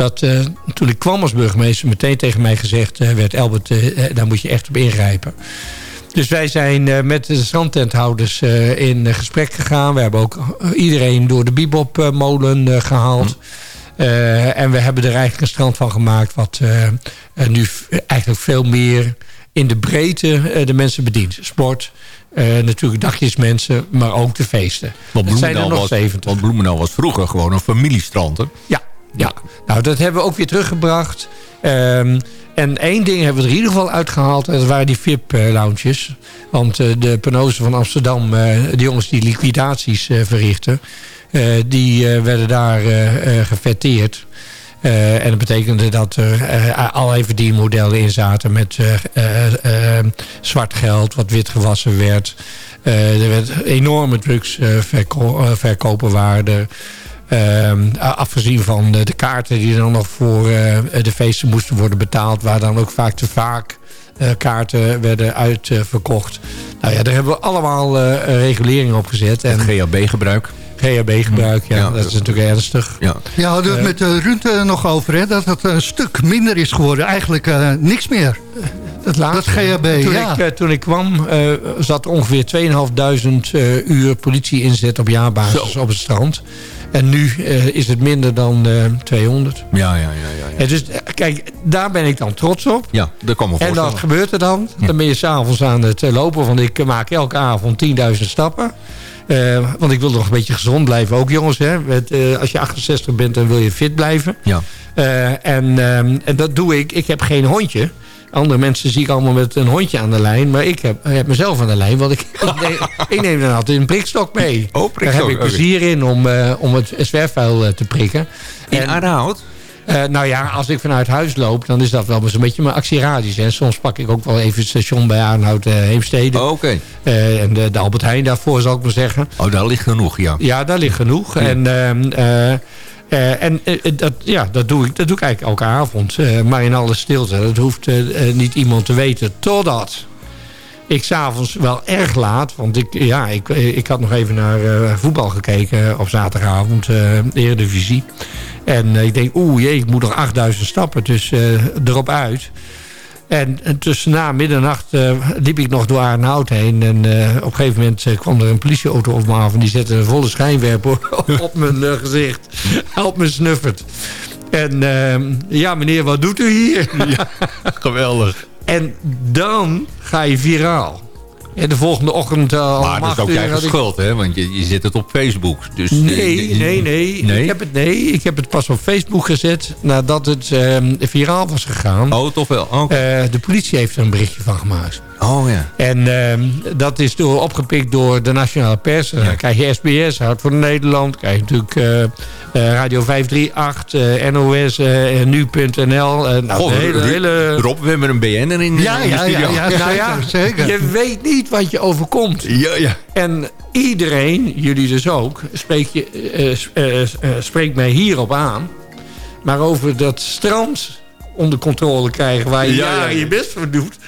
dat uh, toen ik kwam als burgemeester meteen tegen mij gezegd uh, werd... Albert, uh, daar moet je echt op ingrijpen. Dus wij zijn met de strandtenthouders in gesprek gegaan. We hebben ook iedereen door de bebopmolen gehaald. Hm. en we hebben er eigenlijk een strand van gemaakt... wat nu eigenlijk veel meer in de breedte de mensen bedient. Sport, natuurlijk dagjesmensen, maar ook de feesten. Want Bloemendaal, was, 70. want Bloemendaal was vroeger gewoon een familiestrand, hè? Ja, ja, nou dat hebben we ook weer teruggebracht. Um, en één ding hebben we er in ieder geval uitgehaald. Dat waren die VIP-lounges. Want uh, de Penozen van Amsterdam, uh, de jongens die liquidaties uh, verrichten... die werden daar gefetteerd. en dat betekende dat er allerlei verdienmodellen in zaten... met zwart geld, wat wit gewassen werd. er werd enorme drugsverkopen waren Ehm, afgezien van de, de kaarten die dan nog voor eh, de feesten moesten worden betaald... waar dan ook vaak te vaak eh, kaarten werden uitverkocht. nou ja, daar hebben we allemaal eh, reguleringen op gezet. En GHB-gebruik. GHB-gebruik, ja, Ja, dat is natuurlijk ernstig. Ja. Ja, hadden we het met uh, Ruud eh, nog over, hè, dat het een stuk minder is geworden. Eigenlijk eh, niks meer. Dat laatste. Dat GHB, toen, ja. ik, toen ik kwam, eh, zat ongeveer 2.500 eh, uur politie inzet op jaarbasis op het strand. En nu eh, is het minder dan eh 200. Ja, ja, ja. ja, ja. En dus, eh, kijk, daar ben ik dan trots op. Ja, dat kan me En wat gebeurt er dan? Dan ben je s'avonds aan het eh, lopen. Want ik maak elke avond 10.000 stappen. Eh, want ik wil nog een beetje gezond blijven ook, jongens. Hè? Met, eh, als je 68 bent, dan wil je fit blijven. Ja. Eh, en, ehm, en dat doe ik. Ik heb geen hondje. Andere mensen zie ik allemaal met een hondje aan de lijn. Maar ik heb, heb mezelf aan de lijn. Want ik, ik, neem, ik neem dan altijd een prikstok mee. Oh, Daar heb ik plezier in om, eh, om het zwerfvuil eh, te prikken. In En- Aardehout? eh, nou ja, als ik vanuit huis loop, dan is dat wel eens een beetje mijn actieradius. Hè. Soms pak ik ook wel even het station bij Arnhout uh, Heemstede. Oh, Oké. En de, de Albert Heijn daarvoor, zal ik maar zeggen. Oh, daar ligt genoeg, ja. Ja, daar ligt genoeg. En, eh, eh, en eh, dat, ja, dat, doe ik, dat doe ik eigenlijk elke avond. Eh, maar in alle stilte. Dat hoeft eh, eh, niet iemand te weten. Totdat ik s'avonds wel erg laat... want ik, ja, ik, eh, ik had nog even naar eh, voetbal gekeken op zaterdagavond. eh Eredivisie. En eh, ik denk, oeh jee, ik moet nog 8000 stappen. Dus eh, erop uit. En, en tussen na middernacht eh, liep ik nog door Arnhout heen. En eh, op een gegeven moment eh, kwam er een politieauto op me af. En die zette een volle schijnwerper op mijn gezicht. Op mijn snuffert. En ehm, ja, meneer, wat doet u hier? Geweldig. En dan ga je viraal. En de volgende ochtend... om Maar dat is ook uur jij ik- schuld, hè? Want je, je zet het op Facebook. Dus, Nee, eh, nee, nee. Nee? Ik, heb het, nee ik heb het pas op Facebook gezet nadat het ehm, viraal was gegaan. Oh, toch wel? Oh, Eh, de politie heeft er een berichtje van gemaakt. Oh ja. En ehm, dat is door, opgepikt door de nationale pers. Dan krijg je SBS, Hart voor Nederland. krijg je natuurlijk eh, Radio 538, eh, NOS, Nu.nl. nou, hele, hele... Rob, we hebben een BN'er in, Ja, in de ja, ja, ja, Nou ja, zeker, je weet niet wat je overkomt. Ja, ja. En iedereen, jullie dus ook, spreekt, je, eh, spreekt mij hierop aan. Maar over dat strand onder controle krijgen... waar je Ja, ja, jaren ja. je best voor doet...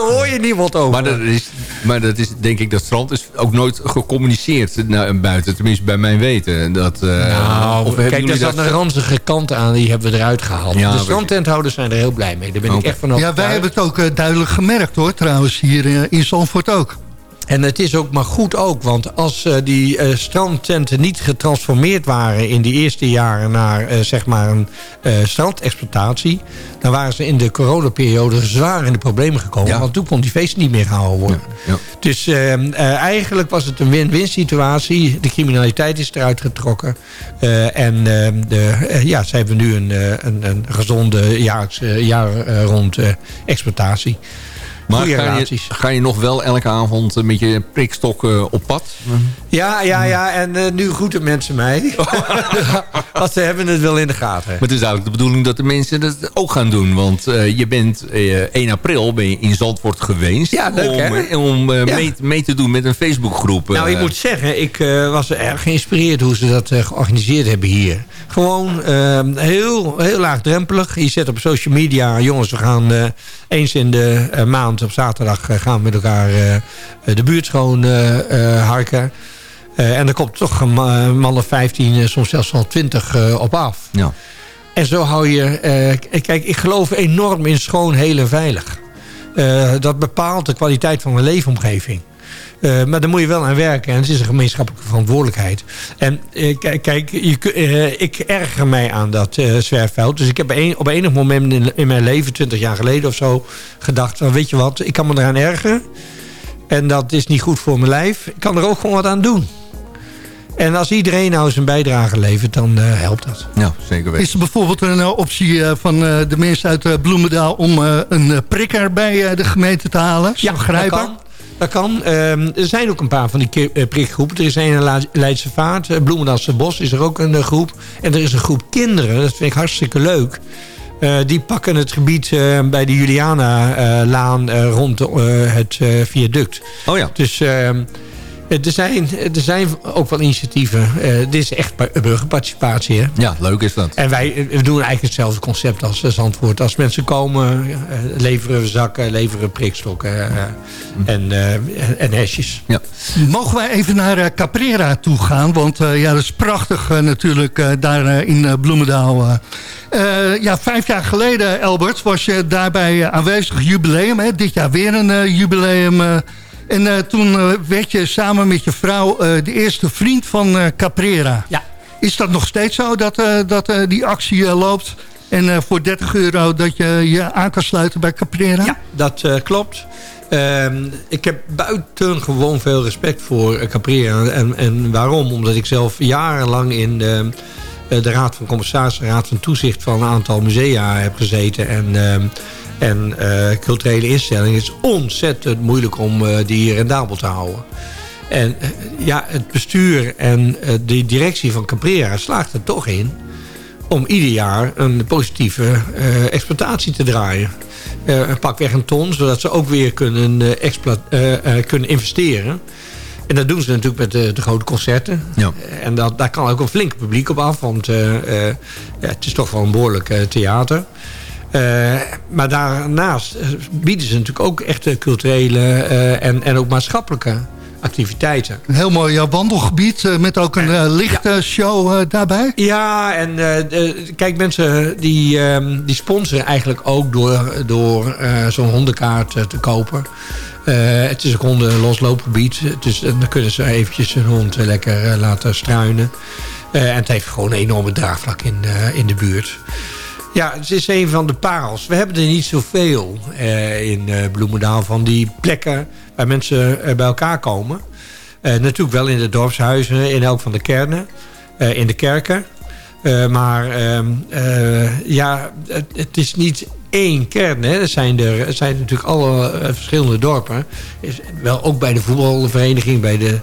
daar hoor je niemand over. Maar dat, is, maar dat is, denk ik, dat strand is ook nooit gecommuniceerd naar buiten. Tenminste, bij mijn weten. Dat, eh, Nou, kijk, daar zat dat- een ranzige kant aan. Die hebben we eruit gehaald. Ja, de strandtenthouders zijn er heel blij mee. Daar ben ik echt van Ja, overtuigd. wij hebben het ook eh, duidelijk gemerkt hoor, trouwens, hier eh, in Zandvoort ook. En het is ook maar goed ook. Want als eh, die eh, strandtenten niet getransformeerd waren... in die eerste jaren naar eh, zeg maar een strandexploitatie... dan waren ze in de coronaperiode zwaar in de problemen gekomen. Ja. Want toen kon die feest niet meer gehouden worden. Ja. Dus eh, eh, eigenlijk was het een win-win situatie. De criminaliteit is eruit getrokken. En eh, de, ja, ze hebben nu een, een, een gezonde jaar, jaar rond exploitatie. Maar ga je, relaties. ga je nog wel elke avond met je prikstok eh, op pad? Ja, ja, ja. En eh, nu groeten mensen mij. Want ze hebben het wel in de gaten. Maar het is eigenlijk de bedoeling dat de mensen dat ook gaan doen. Want eh, je bent eh 1 april ben je in Zandvoort geweest. Ja, leuk, om, hè? eh, om eh, Ja. mee, mee te doen met een Facebookgroep. Nou, ik eh. moet zeggen, ik eh, was erg geïnspireerd hoe ze dat eh, georganiseerd hebben hier. Gewoon eh, heel, heel laagdrempelig. Je zet op social media, jongens, we gaan eh, eens in de eh, op zaterdag eh, gaan we met elkaar eh, de buurt schoon eh, eh, harken. Eh, en er komt toch een ma- man of 15, eh, soms zelfs wel 20 eh, op af. Ja. En zo hou je... eh, kijk, ik geloof enorm in schoon, heel en veilig. Eh, dat bepaalt de kwaliteit van een leefomgeving. Eh, maar daar moet je wel aan werken. En het is een gemeenschappelijke verantwoordelijkheid. En eh, kijk, je, eh, ik erger mij aan dat eh zwerfvuil. Dus ik heb een, op enig moment in, in mijn leven, 20 jaar geleden of zo... gedacht, van, weet je wat, ik kan me eraan ergeren. En dat is niet goed voor mijn lijf. Ik kan er ook gewoon wat aan doen. En als iedereen nou zijn bijdrage levert, dan eh, helpt dat. ja, zeker weten. Is er bijvoorbeeld een optie van eh, de mensen uit eh, Bloemendaal... om eh, een prikker bij eh, de gemeente te halen? Zo'n dat kan. Dat kan. Ehm, er zijn ook een paar van die eh, prikgroepen. Er is een in Leidse Vaart. eh, Bloemendaalse Bos is er ook een eh, groep. En er is een groep kinderen. Dat vind ik hartstikke leuk. Die pakken het gebied bij de Juliana-laan rond het viaduct. Oh ja. Dus ehm, Er zijn, er zijn ook wel initiatieven. Eh, dit is echt burgerparticipatie. Hè? Ja, leuk is dat. En wij we doen eigenlijk hetzelfde concept als, als antwoord. Als mensen komen, eh, leveren we zakken, leveren prikstokken eh, en, eh, en hesjes. Ja. Mogen wij even naar eh, Caprera toe gaan? Want eh, ja, dat is prachtig eh, natuurlijk eh, daar eh, in eh, Bloemendaal. eh. Eh, ja, vijf jaar geleden, Albert, was je daarbij eh, aanwezig. Jubileum, hè? dit jaar weer een eh, jubileum. En eh, toen eh, werd je samen met je vrouw eh, de eerste vriend van Caprera. Ja. Is dat nog steeds zo dat, dat die actie loopt? En voor 30 euro dat je je aan kan sluiten bij Caprera? Ja, dat klopt. Ehm, ik heb buitengewoon veel respect voor Caprera. En, en waarom? Omdat ik zelf jarenlang in de, de Raad van Commissarissen... Raad van Toezicht van een aantal musea heb gezeten. En, ehm, en eh, culturele instellingen. Is ontzettend moeilijk om eh, die rendabel te houden. En eh, ja, het bestuur en de directie van Caprera slaagt er toch in om ieder jaar een positieve exploitatie te draaien. Pak weg een ton, zodat ze ook weer kunnen, kunnen investeren. En dat doen ze natuurlijk met de, de grote concerten. Ja. En dat, daar kan ook een flink publiek op af, want ja, het is toch wel een behoorlijk eh, theater. Eh, maar daarnaast eh, bieden ze natuurlijk ook echte culturele eh, en, en ook maatschappelijke activiteiten. Een heel mooi wandelgebied met ook een eh, lichte show eh, daarbij. Ja, en de- kijk, mensen die, ehm, die sponsoren eigenlijk ook door, door zo'n hondenkaart te kopen. Het is een honden losloopgebied, dus dan kunnen ze eventjes hun hond lekker laten struinen. En het heeft gewoon een enorme draagvlak in, in de buurt. Ja, het is een van de parels. We hebben er niet zoveel eh, in eh, Bloemendaal van die plekken waar mensen eh, bij elkaar komen. Natuurlijk wel in de dorpshuizen, in elk van de kernen, in de kerken. Maar ehm, eh, ja, het, is niet één kern. Hè. Er, zijn er, er zijn natuurlijk alle verschillende dorpen. Is, wel ook bij de voetbalvereniging, bij de...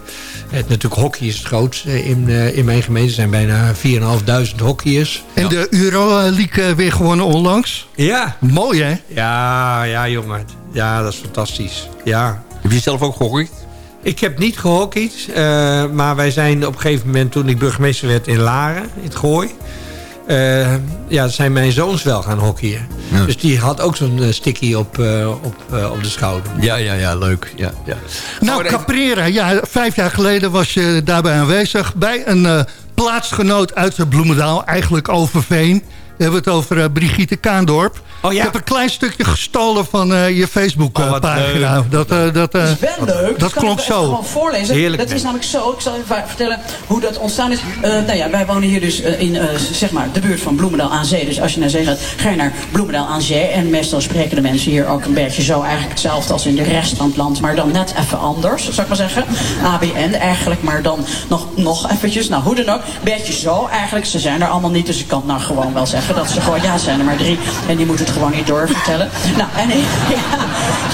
Het, natuurlijk hockey is het grootst eh, in, eh, in mijn gemeente. Er zijn bijna 4.500 hockeyers. En de Euroleague eh, weer gewonnen onlangs. Ja. Mooi hè? Ja, ja jongen. Ja, dat is fantastisch. Ja. Heb je zelf ook gehockeyd? Ik heb niet gehockeyd, eh, maar wij zijn op een gegeven moment toen ik burgemeester werd in Laren, in het Gooi. Eh, ja, zijn mijn zoons wel gaan hockeyen. Ja. Dus die had ook zo'n eh, sticky op, eh, op, eh, op de schouder. Ja, ja, ja, leuk. Ja, ja. Nou, Caprera, ja, vijf jaar geleden was je daarbij aanwezig... bij een eh, plaatsgenoot uit de Bloemendaal, eigenlijk Overveen. We hebben het over eh, Brigitte Kaandorp. Oh, ja. Ik heb een klein stukje gestolen van eh, je Oh, Facebook-pagina. wat dat eh, dat, eh, Dat is wel leuk. dat klonk zo. gewoon voorlezen. Heerlijk, dat is namelijk zo. Ik zal even vertellen hoe dat ontstaan is. Eh, nou ja, wij wonen hier dus in eh, zeg maar de buurt van Bloemendaal aan Zee. Dus als je naar zee gaat, ga je naar Bloemendaal aan Zee. En meestal spreken de mensen hier ook een beetje zo eigenlijk hetzelfde als in de rest van het land. Maar dan net even anders, zou ik maar zeggen. ABN eigenlijk, maar dan nog, nog eventjes. Nou, hoe dan ook. Beetje zo eigenlijk. Ze zijn er allemaal niet, dus ik kan het nou gewoon wel zeggen dat ze gewoon, ja, zijn er maar drie. En die moeten het gewoon niet doorvertellen. Nou, en ja,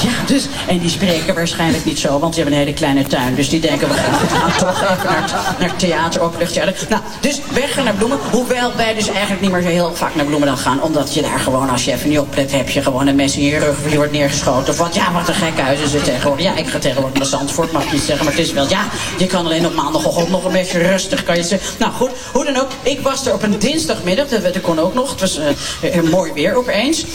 ja, dus, en die spreken waarschijnlijk niet zo, want ze hebben een hele kleine tuin. Dus die denken, we gaan toch naar, naar theater, openluchttheater. Nou, dus weg naar Bloemen. Hoewel wij dus eigenlijk niet meer zo heel vaak naar Bloemendaal gaan. Omdat je daar gewoon, als je even niet oplet, heb je gewoon een mes in je rug. Of je wordt neergeschoten. Of wat, ja, wat een gek huis is het tegenwoordig. Ja, ik ga tegenwoordig naar Zandvoort, mag ik niet zeggen. Maar het is wel, ja, je kan alleen op maandagochtend nog een beetje rustig, kan je zeggen. Nou goed, hoe dan ook. Ik was er op een dinsdagmiddag, dat, dat kon ook nog. Het was eh, eh, mooi weer opeens.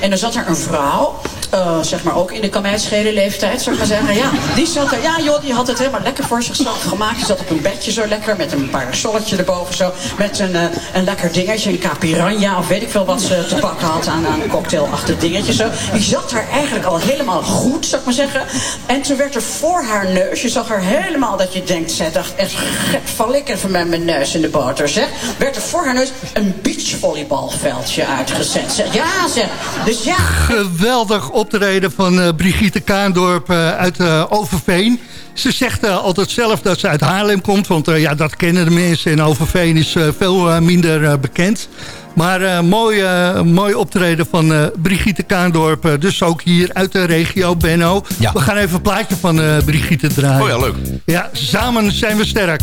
En er zat er een vrouw, eh, zeg maar ook in de kamijtschele leeftijd, zou ik maar zeggen. Ja, die zat er, ja joh, die had het helemaal lekker voor zichzelf gemaakt. Die zat op een bedje zo lekker, met een parasolletje erboven zo. Met een, eh, een lekker dingetje, een capiranja of weet ik veel wat ze te pakken had aan, aan een cocktailachtig dingetje zo. Die zat daar eigenlijk al helemaal goed, zou ik maar zeggen. En toen werd er voor haar neus, je zag er helemaal dat je denkt, zij dacht echt, "Gek, val ik even met mijn neus in de boter, zeg. Werd er voor haar neus een beachvolleybalveldje uitgezet. Zeg. Ja, zeg. Dus ja, Geweldig optreden van eh, Brigitte Kaandorp eh, uit eh, Overveen. Ze zegt altijd zelf dat ze uit Haarlem komt. Want ja, dat kennen de mensen. En Overveen is veel minder bekend. Maar mooi, mooi optreden van Brigitte Kaandorp. dus ook hier uit de regio, Benno. Ja. We gaan even een plaatje van Brigitte draaien. Oh ja, leuk. Ja, samen zijn we sterk.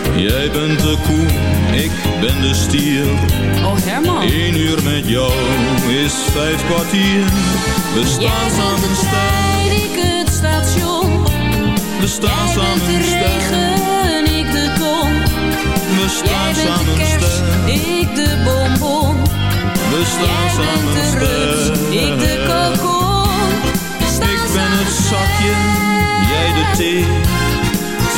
Jij bent de koe, ik ben de stier. Oh Herman. Eén uur met jou is vijf kwartier. We Jij staan bent samen de trein, ik het station. we staan Jij bent samen de sterk. regen, ik de kom. We Jij staan bent de samen kerst, ik de bonbon. we staan Jij samen bent de ik de kokon. Staan Ik ben het samen zakje, jij de thee.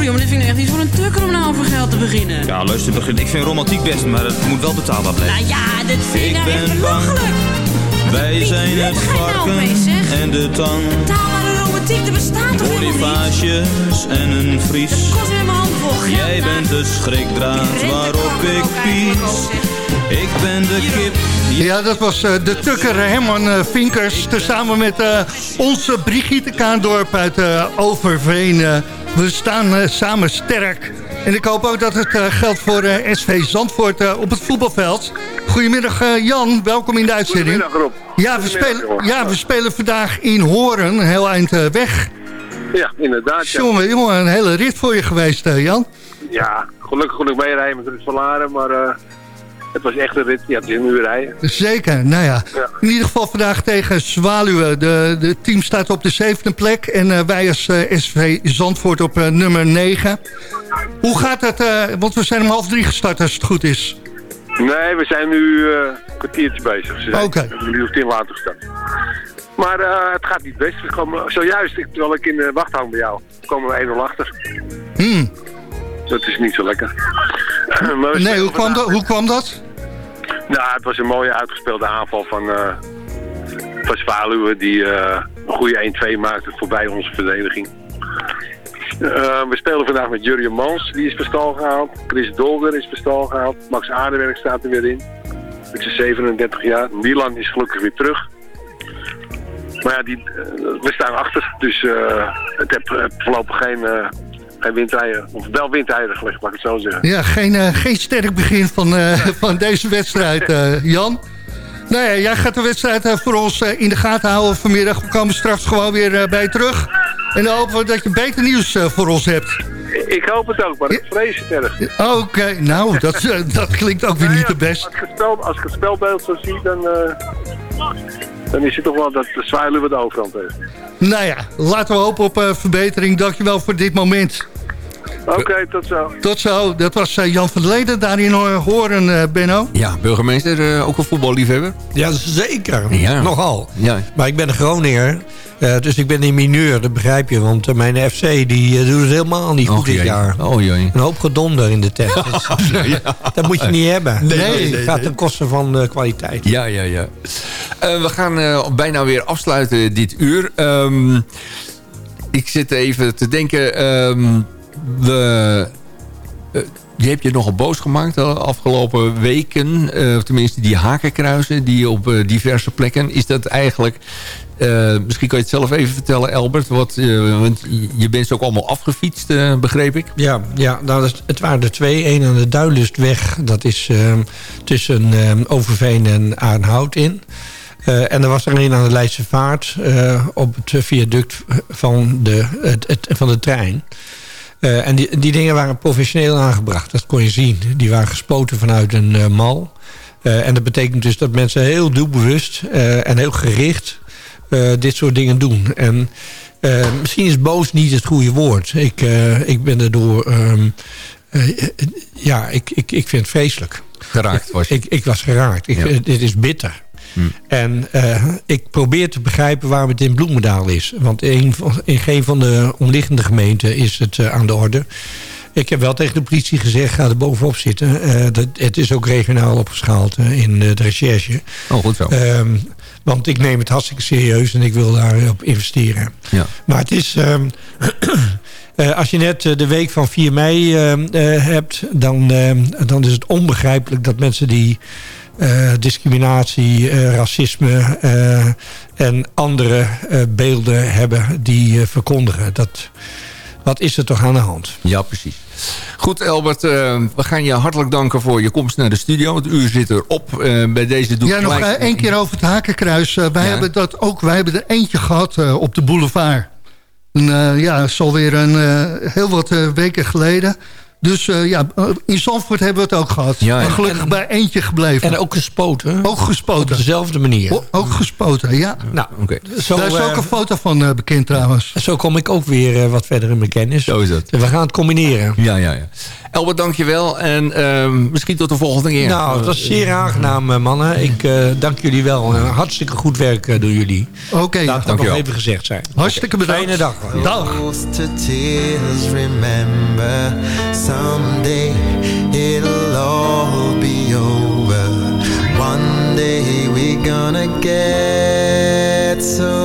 Nou Ja, sorry, maar dit vind ik echt niet voor een tukker om nou over geld te beginnen. Ja, luister, begin. ik vind romantiek best, maar het moet wel betaalbaar blijven. Nou ja, dit vind ik nou echt ben belachelijk. Wij zijn het nou varken en de tang. Betaalbare romantiek, er bestaat toch helemaal niet? Bonifages en een vries. Kost weer mijn hand vol geld. Jij bent de schrikdraad waarop ik pies. Ik ben de kip. Ja, dat was eh, de tukker Herman eh, Vinkers. Tezamen met eh, onze Brigitte Kaandorp uit eh, Overveen. We staan eh, samen sterk. En ik hoop ook dat het eh, geldt voor eh, SV Zandvoort op het voetbalveld. Goedemiddag Jan, welkom in de uitzending. Goedemiddag Rob. Ja, we spelen, ja, we spelen vandaag in Horen, heel eind weg. Ja, inderdaad. Ja. Jongen, jongen, een hele rit voor je geweest, Jan. ja, gelukkig kon ik meerijden met Rut van Laren, maar het was echt een rit. Ja, het is een uur rijden. Zeker, nou ja. Ja. In ieder geval vandaag tegen Zwaluwe. De, de team staat op de zevende plek. En eh, wij als eh, SV Zandvoort op eh, nummer 9. Hoe gaat het? want we zijn om half drie gestart als het goed is. Nee, we zijn nu een kwartiertje bezig. Oké. uur of tien later gestart. Maar het gaat niet best. We komen, zojuist, ik- terwijl ik in de wacht hang bij jou, komen we 1-0 achter. Hmm. Dat is niet zo lekker. Maar Nee, hoe kwam, dat, hoe kwam dat? Nou, het was een mooie uitgespeelde aanval van, eh van Zwaluwe die eh, een goede 1-2 maakte voorbij onze verdediging. Eh, we spelen vandaag met Jurjen Mans, die is per stal gehaald. Chris Dolder is stal gehaald. Max Aardenwerk staat er weer in. Met zijn 37 jaar. Milan is gelukkig weer terug. Maar ja, die, we staan achter. Dus het heeft voorlopig geen, geen windeieren. Of wel windeieren gelegd, laat ik het zo zeggen. Ja, geen, eh, geen sterk begin van, eh, van deze wedstrijd, eh, Jan. Nou ja, jij gaat de wedstrijd voor ons in de gaten houden vanmiddag. We komen straks gewoon weer bij je terug. En dan hopen we dat je beter nieuws voor ons hebt. Ik hoop het ook, maar ik vrees het erg. Oké, nou, dat, dat klinkt ook weer niet de best. Als ik het, spelbeeld zo zie, dan, dan is het toch wel dat de Zwaluwe de overhand heeft. Nou ja, laten we hopen op eh, verbetering. Dankjewel voor dit moment. Oké, tot zo. Tot zo, dat was eh, Jan van der Leden daar in eh, Horen, eh, Benno. Ja, burgemeester, eh, ook een voetballiefhebber. Ja, zeker. Ja. Nogal. Ja. Maar ik ben een Groninger. Eh, dus ik ben in mineur, dat begrijp je. Want eh, mijn FC die eh, doet het helemaal niet goed dit jee. jaar. Oh jee. Een hoop gedonder in de tent. Dat moet je niet hebben. Nee, nee, nee, het gaat ten koste van de kwaliteit. Ja, ja, ja. We gaan bijna weer afsluiten dit uur. Ehm, ik zit even te denken... ehm, we, eh, je hebt je nogal boos gemaakt de afgelopen weken. of tenminste, die hakenkruisen die op diverse plekken. Is dat eigenlijk... eh, misschien kan je het zelf even vertellen, Albert. Wat, eh, want je bent ze ook allemaal afgefietst, eh, begreep ik. Ja, ja nou, het waren er twee. Eén aan de Duinlustweg. Dat is ehm, tussen ehm, Overveen en Aardenhout in. En er was er een aan de Leidse Vaart op het viaduct van de, het, van de trein. En die, die dingen waren professioneel aangebracht. Dat kon je zien. Die waren gespoten vanuit een mal. En dat betekent dus dat mensen heel doelbewust en heel gericht dit soort dingen doen. En eh, misschien is boos niet het goede woord. Ik, eh, ik ben erdoor... ehm, eh, ja, ik, ik, ik vind het vreselijk. Geraakt was je. Ik, ik was geraakt. Ik, Ja. eh, dit is bitter. Hm. En eh, ik probeer te begrijpen waarom het in Bloemendaal is. Want in, in geen van de omliggende gemeenten is het eh, aan de orde. Ik heb wel tegen de politie gezegd, ga er bovenop zitten. Eh, dat, het is ook regionaal opgeschaald eh, in eh, de recherche. Oh, goed zo. Ehm, want ik neem het hartstikke serieus en ik wil daarop investeren. Ja. Maar het is... ehm, eh, als je net eh, de week van 4 mei ehm, eh, hebt... Dan, ehm, dan is het onbegrijpelijk dat mensen die discriminatie, racisme... en andere beelden hebben die verkondigen. Dat, wat is er toch aan de hand? Ja, precies. Goed, Albert. eh, we gaan je hartelijk danken voor je komst naar de studio. Het uur zit erop. Eh bij deze doe ik Ja, nog gelijk- eh, één keer over het Hakenkruis. Eh, wij, Ja. hebben dat ook, wij hebben er eentje gehad eh, op de boulevard. En, ja, dat is alweer een, heel wat weken geleden. Dus eh, ja, eh, in Zandvoort hebben we het ook gehad. Ja, en- gelukkig en- bij eentje gebleven. En ook gespoten. Ook gespoten. Op dezelfde manier. O- ook gespoten, ja. Nou, Oké. zo, Daar is ook eh, een foto van eh, bekend trouwens. Zo kom ik ook weer eh, wat verder in mijn kennis. Zo is het. We gaan het combineren. Ja, ja, ja. Albert, dankjewel. En ehm, misschien tot de volgende keer. Nou, het was zeer aangenaam, eh, mannen. Ik eh, dank jullie wel. En hartstikke goed werk eh, doen jullie. Oké, Laat dat nog even gezegd zijn. hartstikke bedankt. Fijne dag. Dag. Close to tears, remember someday it'll all be over. One day we're gonna get so